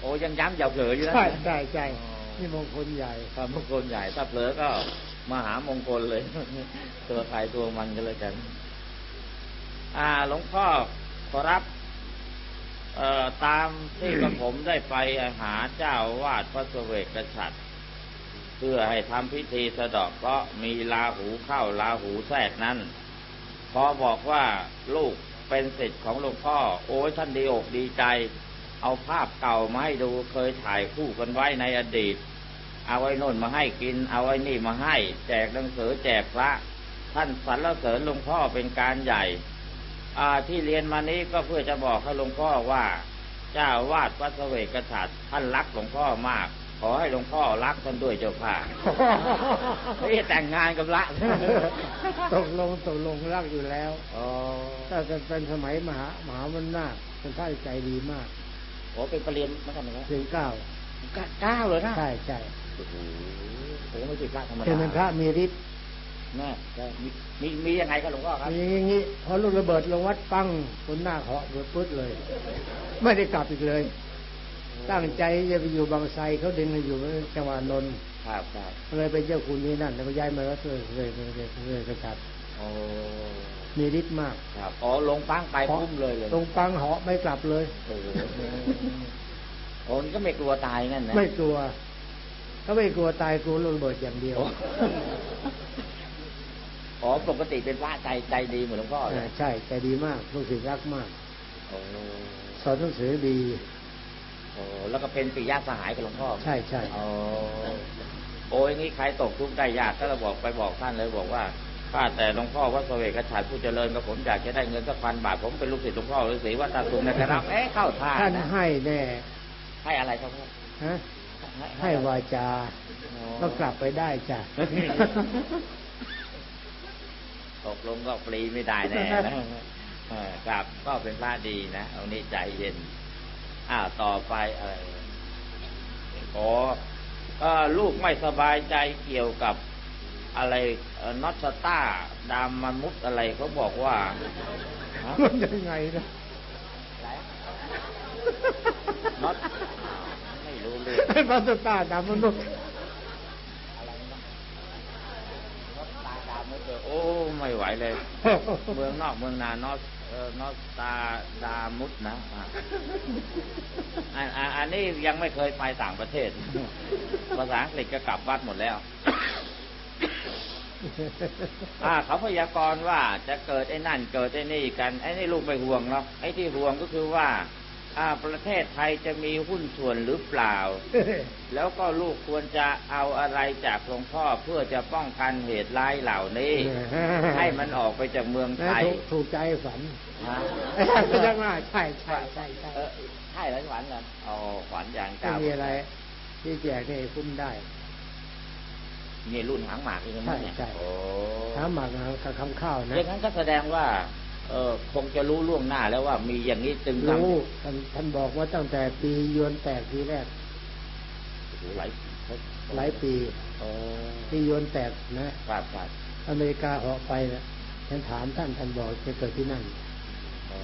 โอ้ยังย้ำอย่าเผลออยู่นะใช่ใช่ใช่อ๋อนี่มงคลใหญ่ถ้ามงคลใหญ่ถ้าเผลอก็ มหามงคลเลย ตัวใครตัวมันกันเลยกัน อ่าหลวงพ่อขอรับ เอ่อตามที่กระผมได้ไปหาเจ้าวาดพระเสวกกษัตริย์ เพื่อให้ทำพิธีสะดอกก็มีลาหูเข้าลาหูแทรกนั้นพอบอกว่าลูกเป็นสิทธิ์ของหลวงพ่อ โอ้ยท่านดีอกดีใจ เอาภาพเก่ามาให้ดูเคยถ่ายคู่กันไว้ในอดีต เอาไว้โน่นมาให้กิน เอาไว้นี่มาให้ แจกหนังสือแจกพระ ท่านสรรเสริญหลวงพ่อเป็นการใหญ่อ่าที่เรียนมานี้ก็เพื่อจะบอกให้หลวงพ่อว่า เจ้าวาดวัดเสวกกษัตริย์ท่านรักหลวงพ่อมาก ขอให้หลวงพ่อรักท่านด้วยเจ้าค่ะไม่ได้แต่งงานกับละตกลงตกลงรักอยู่แล้วอ๋อถ้าจะเป็นสมัยมหามหาวันนาคเป็นท่านใจดีมากโอ้เป็นประเรียนเหมือนกันนะครับเพียงเก้าเก้าเลยนะใช่ใช่โอ้โห ผมไม่ใช่พระธรรมดาเป็นเป็นพระมีฤทธิ์แน่ใช่มีมีมียังไงครับหลวงพ่อครับมีอย่างนี้พอลูกระเบิดลงวัดปังคนหน้าเหาะเบิดปุ๊ดเลย ไม่ได้กลับอีกเลย ตั้งใจจะไปอยู่บางไทรเขาดึงให้อยู่จังหวัดนนท์ครับครับเลยเป็นเจ้าคุณนี่นั่นแล้วก็ย้ายมาวัดเลยเลยเลยเลยเลยกระชับโอ้มีฤทธิ์มากครับอ๋อลงปังไปพุ่มเลยเลยตรงปังเหาะไม่กลับเลยโอ้โหโอ้นี่ก็ไม่กลัวตายงั้นนะไม่กลัว เขาไม่กลัวตายกลัวลูกระเบิดอย่างเดียวโอ้อ๋อปกติเป็นพระใจใจดีเหมือนหลวงพ่อเลยอ่าใช่ ใจดีมากลูกศิษย์รักมากโอ้สอนหนังสือดีโอ้แล้วก็เป็นปิยะสหายกับหลวงพ่อ ใช่ใช่โอ้โอ้ยนี่ใครตกทุกข์ได้ยากก็เราบอกไปบอกท่านเลยบอกว่าข้าแต่หลวงพ่อวัดสเวกฉัตริย์ผู้เจริญกับผมอยากจะได้เงินสักพันบาทผมเป็นลูกศิษย์หลวงพ่อฤาษีวัดตาสุงนะครับเอ๊ะเข้าท่าท่านนะให้แน่ให้อะไรครับพ่อฮะ ให้วาจาอ๋อก็กลับไปได้จ้ะตกลงก็ฟรีไม่ได้แน่นะเออครับก็เป็นพระดีนะเอานี้ใจเย็น อ้าวต่อไปอะไรขอเอ่อลูกไม่สบายใจเกี่ยวกับอะไรนอตสต้าดามมนุษย์อะไรเขาบอกว่าฮะมันยังไงนะน็อต ไม่รู้เลยไอ้พัสตาดำมนุษย์อะไรนะน็อตตาดำไม่เจอโอ้ไม่ไหวเลย เมืองนอกเมืองนานอสเอ่อนอสตาดามุดนะอันนี้ยังไม่เคยไปต่างประเทศ ภาษาอังกฤษก็กลับวัดหมดแล้วเขาพยากรณ์ว่าจะเกิดไอ้นั่นเกิดไอ้นี่กัน ไอ้นี่ลูกไม่ห่วงหรอกไอ้ที่ห่วงก็คือว่า ประเทศไทยจะมีหุ้นส่วนหรือเปล่า แล้วก็ลูกควรจะเอาอะไรจากหลวงพ่อเพื่อจะป้องกันเหตุร้ายเหล่านี้ ให้มันออกไปจากเมืองไทย ถูกถูกใจฝันฮะก็ยังว่าใช่ใช่ใช่ใช่เออใช่แล้วฝันเหรออ๋อฝันอย่างไม่เจ้ามีอะไร ที่แจกนี่คุ้มได้นี่รุ่นหางหมากใช่ไหมเนี่ยใช่ใช่โอ้ถามหมากกับคำข้าวนะอย่างนั้นก็แสดงว่า เออคงจะรู้ล่วงหน้าแล้วว่ามีอย่างนี้จึงทำรู้ท่านท่านบอกว่าตั้งแต่ปียวนแตกปีแรกโอ้โหหลายหลายปีโอ้ปียวนแตกนะครับครับอเมริกาเหาะไปนะฉันถามท่านท่านบอกจะเกิดที่นั่นโอ้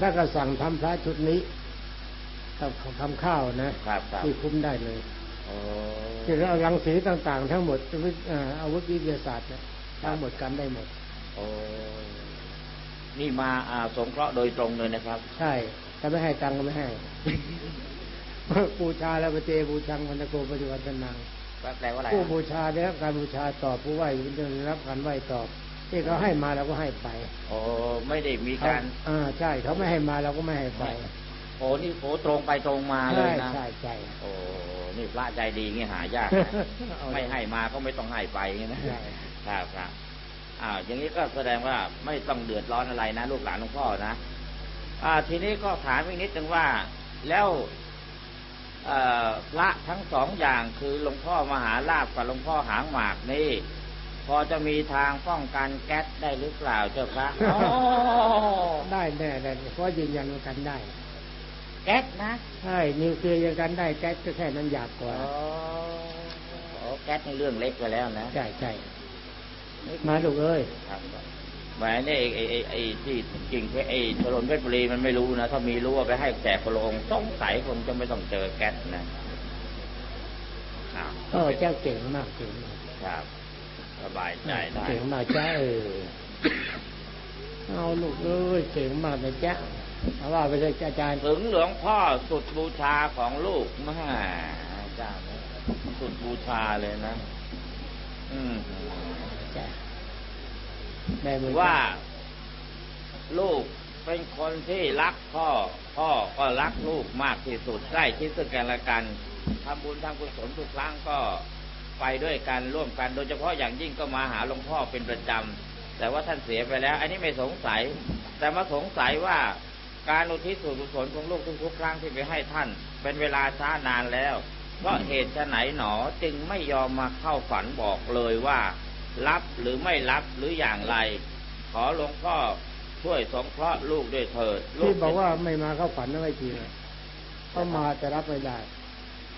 แล้วก็สั่งทำพระชุดนี้กับทำข้าวนะครับครับ ที่คุ้มได้เลยโอ้ที่เรารังสีต่าง ๆ ทั้งหมดวิทย์เอ่ออาวุธวิทยาศาสตร์เนี่ยทั้งหมดกันได้หมด โอ้ นี่มาอ่าสงเคราะห์โดยตรงเลยนะครับ ใช่ถ้าไม่ให้ตังค์ก็ไม่ให้บูชาแล้วปเจบูชังวันตะโกปฏิวัตินังแปลว่าอะไรผู้ฮะบูชาได้รับการบูชาตอบผู้ไหว้จะได้รับการไหว้ตอบที่เขาให้มาเราก็ให้ไปโอ้ไม่ได้มีการเขอ่าใช่เขาไม่ให้มาเราก็ไม่ให้ไปโอ้นี่โอ้ตรงไปตรงมาเลใช่ยนะใช่ใช่โอ้นี่พระใจดีงี้หายากนะเอาไม่ให้มาก็ไม่ต้องให้ไปงี้นะใช่ครับครับ อ้าวอย่างนี้ก็แสดงว่าไม่ต้องเดือดร้อนอะไรนะ ลูกหลานหลวงพ่อนะอ่าทีนี้ก็ถามอีกนิดนึงว่าแล้วเอ่อพระทั้งสองอย่างคือหลวงพ่อมหาลาภกับหลวงพ่อหางหมากนี่ พอจะมีทางป้องกันแก๊สได้หรือเปล่าเจ้าพระอ๋อได้แน่เลยเพราะยืนยันว่ากันได้ แก๊สนะใช่นิวเคลียร์ยังกันได้แก๊สก็แค่นั้นหยาบกว่าอ๋ออ๋อแก๊สนี่เรื่องเล็กไปแล้วนะใช่ใช่ มาลูกเอ้ยครับแหมนี่ไอ้ไอ้ไอ้ไอ้ที่จริงไอ้ถนนเพชรบุรีมันไม่รู้นะถ้ามีรู้ว่าไปให้แจกพระองค์สงสัยคงจะไม่ต้องเจอแก๊สนะอ้าวเออเจ้าเก่งมากเก่งมากครับสบายใจได้เก่งมากจ้าเออเอาลูกเอ้ยเก่งมากนะจ๊ะเอาว่าไปเลยอาจารย์ถึงหลวงพ่อสุดบูชาของลูกมาเจ้าเนี่ยสุดบูชาเลยนะ อืม จ้ะได้มือว่าลูกเป็นคนที่รักพ่อ พ่อก็รักลูกมากที่สุดใกล้ชิดซึ่งกันและกันทำบุญทำกุศลทุกครั้งก็ไปด้วยกันร่วมกัน โดยเฉพาะอย่างยิ่งก็มาหาหลวงพ่อเป็นประจำแต่ว่าท่านเสียไปแล้ว อันนี้ไม่สงสัย แต่มาสงสัยว่าการอุทิศส่วนกุศลของลูกทุกๆครั้งที่ไปให้ท่าน เป็นเวลาช้านานแล้ว เพราะเหตุไหนหนอจึงไม่ยอมมาเข้าฝันบอกเลยว่า รับหรือไม่รับหรืออย่างไร ขอหลวงพ่อช่วยสงเคราะห์ลูกด้วยเถิดลูที่บอกว่าไม่มาเข้าฝันนั่นไม่จริงอะเขามาแต่รับไม่ได้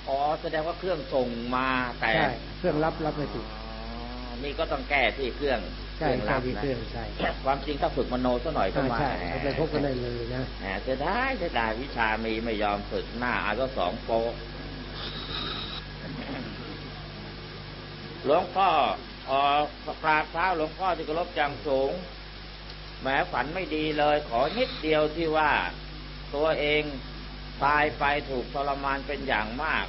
อ๋อแสดงว่าเครื่องส่งมาแต่ใช่เครื่องรับรับไม่ถูกอ๋อนี่ก็ต้องแก้ที่เครื่องเคใช่รื่องใช่รับที่นะเครื่องใช่ความจริงถ้าฝึกมโนซะหน่อยก็อ่ามาใช่เอาไปพบกันได้เลยนะแหมจะได้จะได้วิชามีไม่ยอมฝึกหน้าอาก็สองโป๊ะหลวงพ่อเออกราบเท้าหลวงพ่อที่เคารพจังสูงแหมฝันไม่ดีเลย ขอนิดเดียวที่ว่าตัวเองตายไปถูกทรมานเป็นอย่างมาก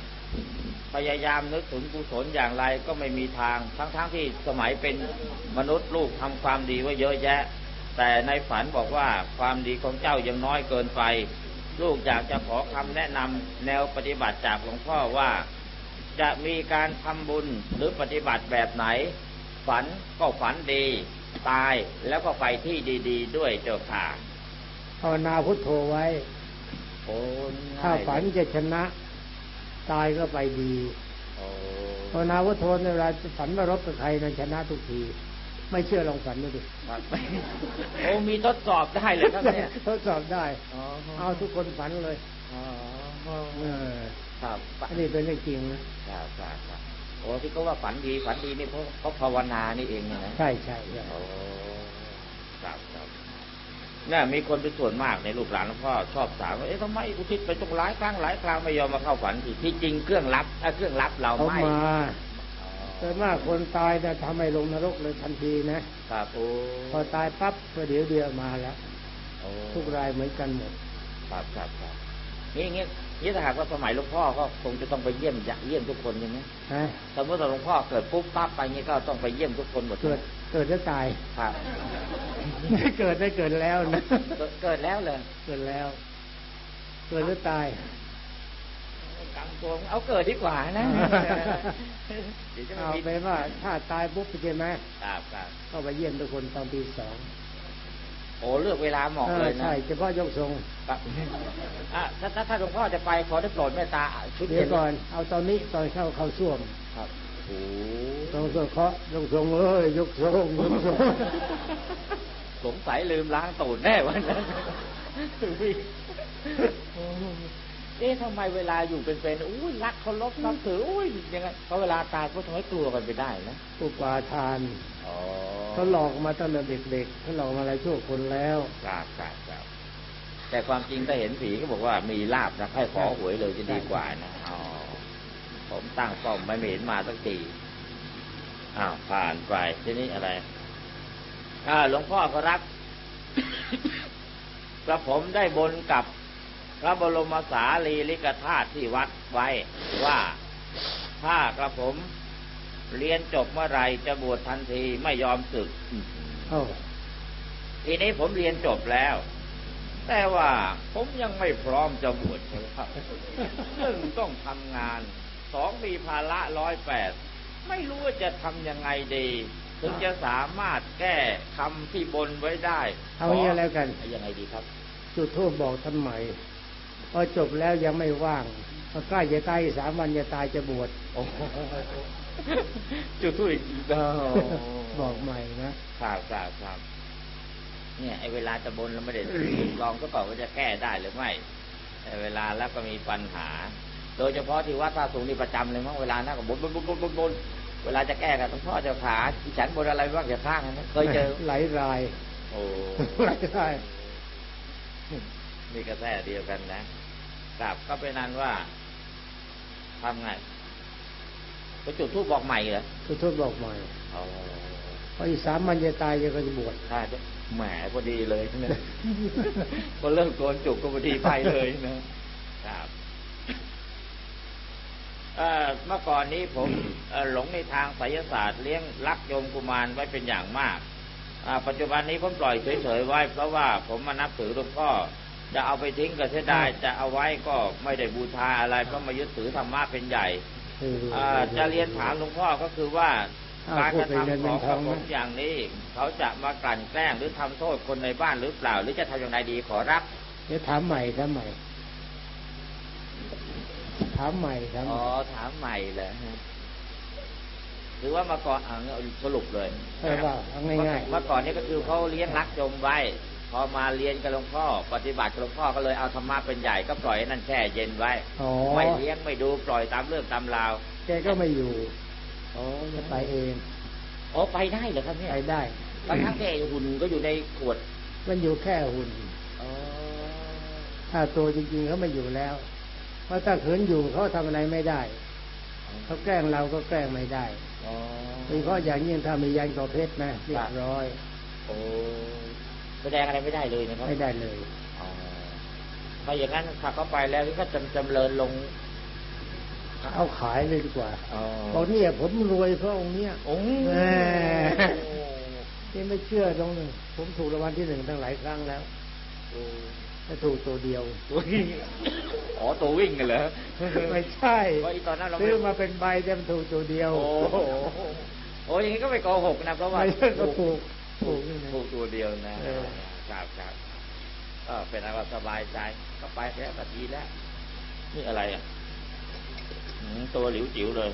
พยายามนึกถึงกุศลอย่างไรก็ไม่มีทาง ทั้งๆทที่สมัยเป็นมนุษย์ลูกทำความดีไว้เยอะแยะ แต่ในฝันบอกว่าความดีของเจ้ายังน้อยเกินไป ลูกอยากจะขอคำแนะนำแนวปฏิบัติจากหลวงพ่อว่า จะมีการทำบุญหรือปฏิบัติแบบไหน ฝันก็ฝันดี ตายแล้วก็ไปที่ดี ๆด้วยเจ้าค่ะภาวนาพุทโธไว้โอ้ถ้าฝันจะชนะ ตายก็ไปดีโอ้ภาวนาพุทโธในเวลาฝันว่ารบกับใครนะชนะทุกทีไม่เชื่อลองฝันดูดิครับโอ้มีทดสอบได้เลยครับเนี่ยทดสอบได้อ๋อเอาทุกคนฝันเลยอ๋อเออ ครับอันนี้เป็นเรื่องจริงนะครับครับครับโอ้ที่เขาว่าฝันดีฝันดีนี่เพราะเขาภาวนานี่เองเนี่ยนะใช่ใช่ใช่โอ้ครับครับเนี่ยมีคนเป็นส่วนมากในลูกหลานหลวงพ่อชอบถามว่าเอ๊ะทำไมอุทิศไปตรงหลายครั้งหลายครั้งไม่ยอมมาเข้าฝันทีที่จริงเครื่องรับเอ่อเครื่องรับเราเขาไม่มาอ๋อแต่มากคนตายเนี่ยทำให้ลงนรกเลยทันทีนะครับโอ้พอตายปั๊บก็เดี๋ยวเดียวมาแล้วโอ้ทุกรายเหมือนกันหมดครับครับครับนี่งี้ นี่ถ้าหากว่าสมัยหลวงพ่อก็คงจะต้องไปเยี่ยมเยี่ยมทุกคนอย่างนี้นะสมมติว่าหลวงพ่อเกิดปุ๊บปั๊บไปงี้ก็ต้องไปเยี่ยมทุกคนหมดเกิดเกิดแล้วตายครับไม่เกิดได้เกิดแล้วนะเกิดเกิดแล้วเลยเกิดแล้ว เกิดแล้วตายกังตัวเอาเกิดดีกว่านะเดี๋ยวจะเอามีไปว่าถ้าตายปุ๊บใช่ไหมครับครับก็ไปเยี่ยมทุกคนตอนตีสอง โอ้เลือกเวลาเหมาะเลยนะใช่เฉพาะยกทรงครับอะถ้าถ้าถ้าหลวงพ่อจะไปขอได้โปรดเมตตาชุดเดี๋ยวนก่อน เอาตอนนี้ตอนเข้าเข้าส้วมครับโอ้ตรงส่วนเคาะยกทรงเอ้ยยกทรงยกทรงสงสัยลืมล้างตูดแน่วันนั้น เอ๊ะทำไมเวลาอยู่เป็นๆอุ้ยรักเคารพนับถืออุ้ยยังไงเพราะเวลาตายก็ทำให้กลัวกันไปได้นะอุปาทานอ๋อเขาหลอกมาตั้งแต่เด็กๆเขาหลอกมาหลายชั่วคนแล้วครับครับครับแต่ความจริงถ้าเห็นผีก็บอกว่ามีลาบนะให้ขอหวยเลยจะดีกว่านะอ๋อผมตั้งป้อมไม่เห็นมาสักทีอ้าวผ่านไปทีนี้อะไรอ่าหลวงพ่อครับกระผมได้บนกับ พระบรมสารีริกธาตุที่วัดไว้ว่าถ้ากระผมเรียนจบเมื่อไหรจะบวชทันทีไม่ยอมศึกเอ้าทีนี้ผมเรียนจบแล้วแแต่ว่าผมยังไม่พร้อมจะบวชครับหนึ่งต้องทำงาน สองมีภาระร้อยแปด ไม่รู้ว่าจะทำยังไงดี ถึงจะสามารถแก้คำที่บนไว้ได้ เอาอย่างนี้แล้วกันยังไงดีครับ จุดทูบบอกท่านใหม่ พอจบแล้วยังไม่ว่างพอใกล้จะตายอีกสามวันจะตายจะบวชโอ้โหจุดทูบอีกเด้อบอกใหม่นะครับครับครับเนี่ยไอ้เวลาจะบนแล้วไม่ได้ลองก็ก่อนว่าจะแก้ได้หรือไม่แต่เวลาแล้วก็มีปัญหา โดยเฉพาะที่วัดท่าสูงนี่ประจำเลยมั้งเวลานั่งก็บนบนบนบนบนบนเวลาจะแก้กันต้องพ่อเจ้าขาที่ฉันบนอะไรบ้างจะข้างนะเคยเจอหลายราย โอ้หลายรายนี่กระแสเดียวกันนะ ครับก็เป็นนั้นว่าทำไงไปจุดทูบบอกใหม่เหรอจุดทูบบอกใหม่อ๋อพออีกสามวันจะตายจะก็จะบวชถ้าจะแหมพอดีเลยนะพอเริ่มโกนจุกก็พอดีไปเลยนะครับเอ่อเมื่อก่อนนี้ผมเอ่อหลงในทางไสยศาสตร์เลี้ยงรักโยมกุมารไว้เป็นอย่างมากอ่าปัจจุบันนี้ผมปล่อยเฉยๆไว้ เพราะว่าผมมานับถือหลวงพ่อ จะเอาไปทิ้งก็เสียดายจะเอาไว้ก็ไม่ได้บูชาอะไรเพราะมายึดถือธรรมะเป็นใหญ่เอออ่าจะเรียนถามหลวงพ่อก็คือว่าอ้าวการพูกดระไปเงินทำขเป็อนงทกองระนะผมอย่างนี้ เขาจะมากลั่นแกล้งหรือทำโทษคนในบ้านหรือเปล่า หรือจะทำอย่างไรดีขอรับเดี๋ยวถามใหม่ถามใหม่ ถามใหม่ถามใหอ๋อม่ถามใหม่เลยหรือว่ามาก่อนอ่าสรุปเลยเออว่าเอาง่ายๆเมื่อก่อนนี้ก็คือเขาเลี้ยงรักจมไว้ พอมาเรียนกับหลวงพ่อ ปฏิบัติกับหลวงพ่อก็เลยเอาธรรมะเป็นใหญ่ก็ปล่อยให้นั่นแช่เย็นไว้อ๋อไม่เลี้ยงไม่ดูปล่อยตามเรื่องตามราวแกก็ไม่อยู่โอ้จะไปเองโอ้ไปได้เหรอครับเนี่ยไปได้ทั้งทั้งที่หุ่นก็อยู่ในขวด มันอยู่แค่หุ่นอ๋อถ้าตัวจริงๆเขาไม่อยู่แล้วเพราะถ้าขืนอยู่เขาทำอะไรไม่ได้เขาแกล้งเราก็แกล้งไม่ได้อ๋อโดยเฉพาะอย่างยิ่งถ้ามียันต่อเพชรนะเรียบร้อย โอ้ แสดงอะไรไม่ได้เลยนะครับไม่ได้เลยอ๋อถ้าอย่างนั้นถ้าเขาไปแล้วนี่ก็จำจำเริญลงเอาขายเลยดีกว่าอ๋อบอกเนี่ยผมรวยเพราะองค์เนี้ยโอ้แหมที่ไม่เชื่อตรงหนึ่งผมถูกรางวัลที่หนึ่งตั้งหลายครั้งแล้วแต่ถูกตัวเดียวตัววิ่งอ๋อตัววิ่งกันเหรอไม่ใช่เพราะอีตอนนั้นเราซื้อมาเป็นใบแต่มันถูกตัวเดียว โอ้โหโอ้อย่างนี้ก็ไม่โกหกนะเพราะว่าไม่ใช่ก็ถูก ถูกนี่นะถูกตัวเดียวนะเออครับครับก็เป็นอะไรสบายใจก็ไปแล้วก็ดีแล้วนี่อะไรอะหืมตัวหลิวจิ๋วเลย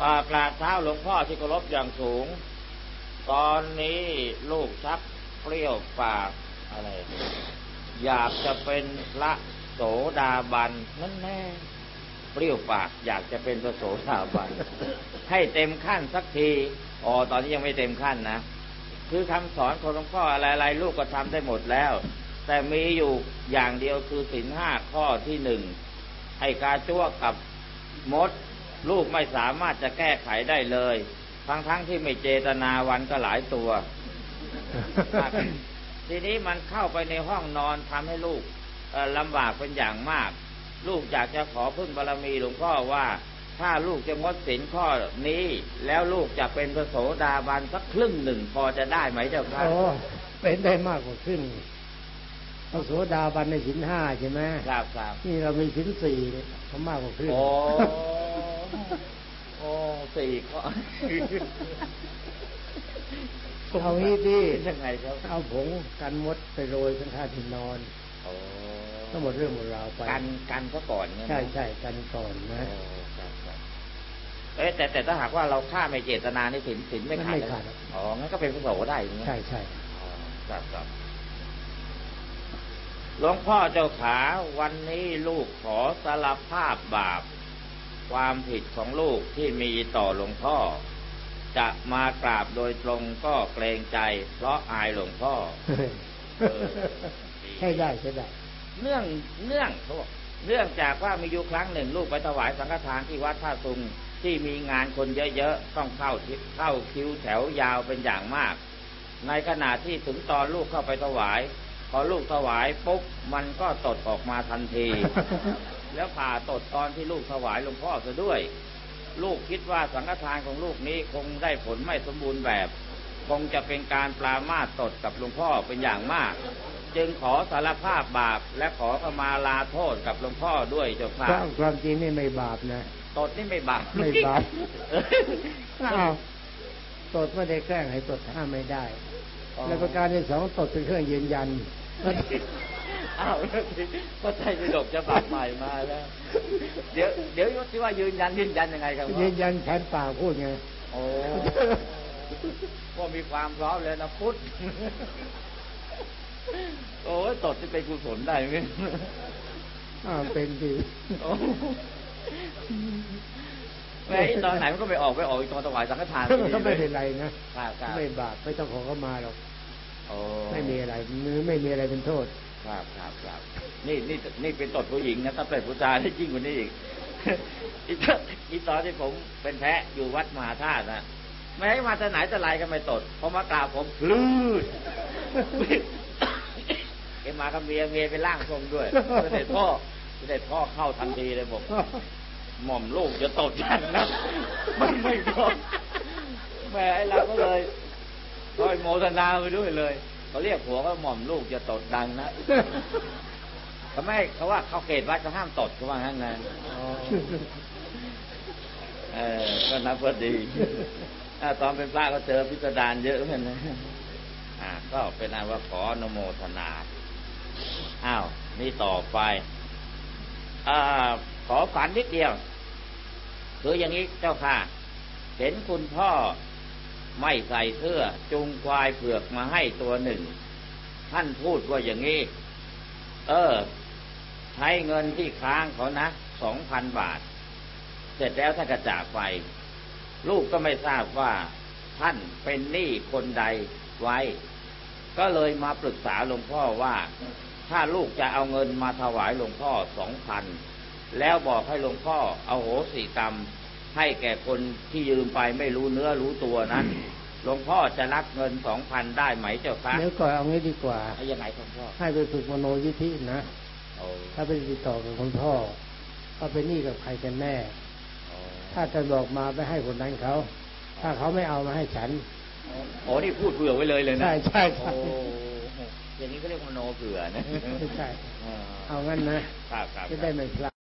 ปากราบเท้าหลวงพ่อที่เคารพอย่างสูง ตอนนี้ลูกชักเปรี้ยวปากอะไร อยากจะเป็นพระโสดาบันนั่นแน่เปรี้ยวปากอยากจะเป็นพระโสดาบันให้เต็มขั้นสักที อ๋อตอนนี้ยังไม่เต็มขั้นนะคือคำสอนของหลวงพ่ออะไรๆลูกก็ทำได้หมดแล้ว แต่มีอยู่อย่างเดียวคือสินห้าข้อที่หนึ่งไอ้กาจ้วกับมด ลูกไม่สามารถจะแก้ไขได้เลย ทั้งๆที่ไม่เจตนาวันก็หลายตัว ทีนี้มันเข้าไปในห้องนอนทำให้ลูกเอ่อลำบากเป็นอย่างมาก ลูกอยากจะขอพึ่งบารมีหลวงพ่อว่า ถ้าลูกจะงดศีลข้อนี้ แล้วลูกจะเป็นพระโสดาบันสักครึ่งหนึ่งพอจะได้ไหมเจ้าค่ะโอ้เป็นได้มากกว่าครึ่งพระโสดาบันในสินห้าใช่ไหมครับครับนี่เรามีสินสี่เขามากกว่าครึ่งโอ้โอ้สี่ข้อเอางี้ดิยังไงครับ เอาผงกันมดไปโรยข้างๆที่นอนโอ้ทั้งหมดเรื่องหมดราวไป กันกันซะก่อนเนี่ยนะใช่ใช่กันก่อนโอ้นะครับครับ เอ๊ะแต่แต่ถ้าหากว่าเราฆ่าไม่เจตนาในสินสินไม่ขาดไม่เลยขาดอ๋องั้นก็เป็นพระโสได้อย่างเงี้ยใช่ใช่อ๋อครับครับหลวงพ่อเจ้าขาวันนี้ลูกขอสารภาพบาป ความผิดของลูกที่มีต่อหลวงพ่อ จะมากราบโดยตรงก็เกรงใจ เพราะอายหลวงพ่อเออใช่ได้ใช่ได้เนื่องเนื่องเขาบอกเนื่องจากว่ามีอยู่ครั้งหนึ่งลูกไปถวายสังฆทานที่วัดท่าซุง ที่มีงานคนเยอะๆ ต้องเข้าทิเข้าคิวแถวยาวเป็นอย่างมาก ในขณะที่ถึงตอนลูกเข้าไปถวาย พอลูกถวายปุ๊บมันก็ตดออกมาทันที แล้วผ่าตดตอนที่ลูกถวายหลวงพ่อซะด้วย ลูกคิดว่าสังฆทานของลูกนี้คงได้ผลไม่สมบูรณ์แบบพคงจะเป็นการปรามาสตดกับหลวงพ่อเป็นอย่างมาก จึงขอสารภาพบาปและขอขมาลาโทษกับหลวงพ่อด้วยเจ้าค่ะความความจริงนี่ไม่บาปนะ ตดนี่ไม่บาปไม่บาปอ้าวตดไม่ได้แกล้งให้ตดห้ามไม่ได้และประการที่สองตดเป็นเครื่องยืนยันอ้าวแล้วสิพระไตรปิฎกจะปรับใหม่มาแล้ว เดี๋ยวเดี๋ยวที่ว่ายืนยันยืนยันยังไงครับยืนยันแทนปากพูดไงโอ้ก็มีความพร้อมเลยนะพุทธโอ้ยตดที่เป็นกุศลได้ไหมอ้าวเป็นดีโอ้ แม่ตอนไหนมันก็ไปออกไปออกอีกตอนถวายสังฆทานก็ไม่เป็นไรนะครับครับไม่บาปไม่ต้องขอเข้ามาหรอกโอ้ไม่มีอะไรมือไม่มีอะไรเป็นโทษครับครับครับนี่นี่นี่เป็นตดผู้หญิงนะถ้าเป็นผู้ชายได้ยิ่งกว่านี้อีกอีตอนอีตอนที่ผมเป็นแพะอยู่วัดมหาธาตุนะไม่ให้มาแต่ไหนแต่ไรก็ไม่ตดพอมากราบผมพลืดเอ็มากับเมียเมียเป็นร่างทรงด้วยเสด็จพ่อเสด็จพ่อเข้าทันทีเลยบอก หม่อมลูกจะตดกันนะมันไม่ตดแหม่ไอ้เราก็เลยคอยโมทนาไปด้วยเลยเขาเรียกผัวว่าหม่อมลูกจะตดดังนะเขาไม่เขาว่าเขาเขตวัดเขาห้ามตดเขาว่างั้นนะเออก็นับว่าดีอ่าตอนเป็นพระก็เจอพิสดารเยอะเหมือนกันนะอ่าก็เป็นอันว่าขออนุโมทนา อ้าว นี่ต่อไป อ่า ขอฝันนิดเดียว คืออย่างนี้เจ้าค่ะ เห็นคุณพ่อไม่ใส่เสื้อจุงควายเผือกมาให้ตัวหนึ่ง ท่านพูดว่าอย่างนี้ เออ ใช้เงินที่ค้างเขานะสองพันบาท เสร็จแล้วท่านก็จากไป ลูกก็ไม่ทราบว่า ท่านเป็นหนี้คนใดไว้ ก็เลยมาปรึกษาหลวงพ่อว่า ถ้าลูกจะเอาเงินมาถวายหลวงพ่อสองพัน แล้วบอกให้หลวงพ่อเอาโหสิกรรม ให้แก่คนที่ยืมไปไม่รู้เนื้อรู้ตัวนั้นหลวงพ่อจะรับเงินสองพันได้ไหมเจ้าคะเดี๋ยวก่อนเอางี้ดีกว่าเอายังไงหลวงพ่อให้ไปฝึกมโนยิธินะโอ้ถ้าไปติดต่อกับคุณพ่อว่าเป็นหนี้กับใครกันแน่โอ้ถ้าจะบอกมาไปให้คนนั้นเขา ถ้าเขาไม่เอามาให้ฉันโอ้นี่พูดเผื่อไว้เลยเลยนะใช่ใช่ใช่โอ้อย่างนี้ก็เรียกมโนเผื่อนะไม่ใช่อ่าเอางั้นนะครับครับจะได้ไม่พลาด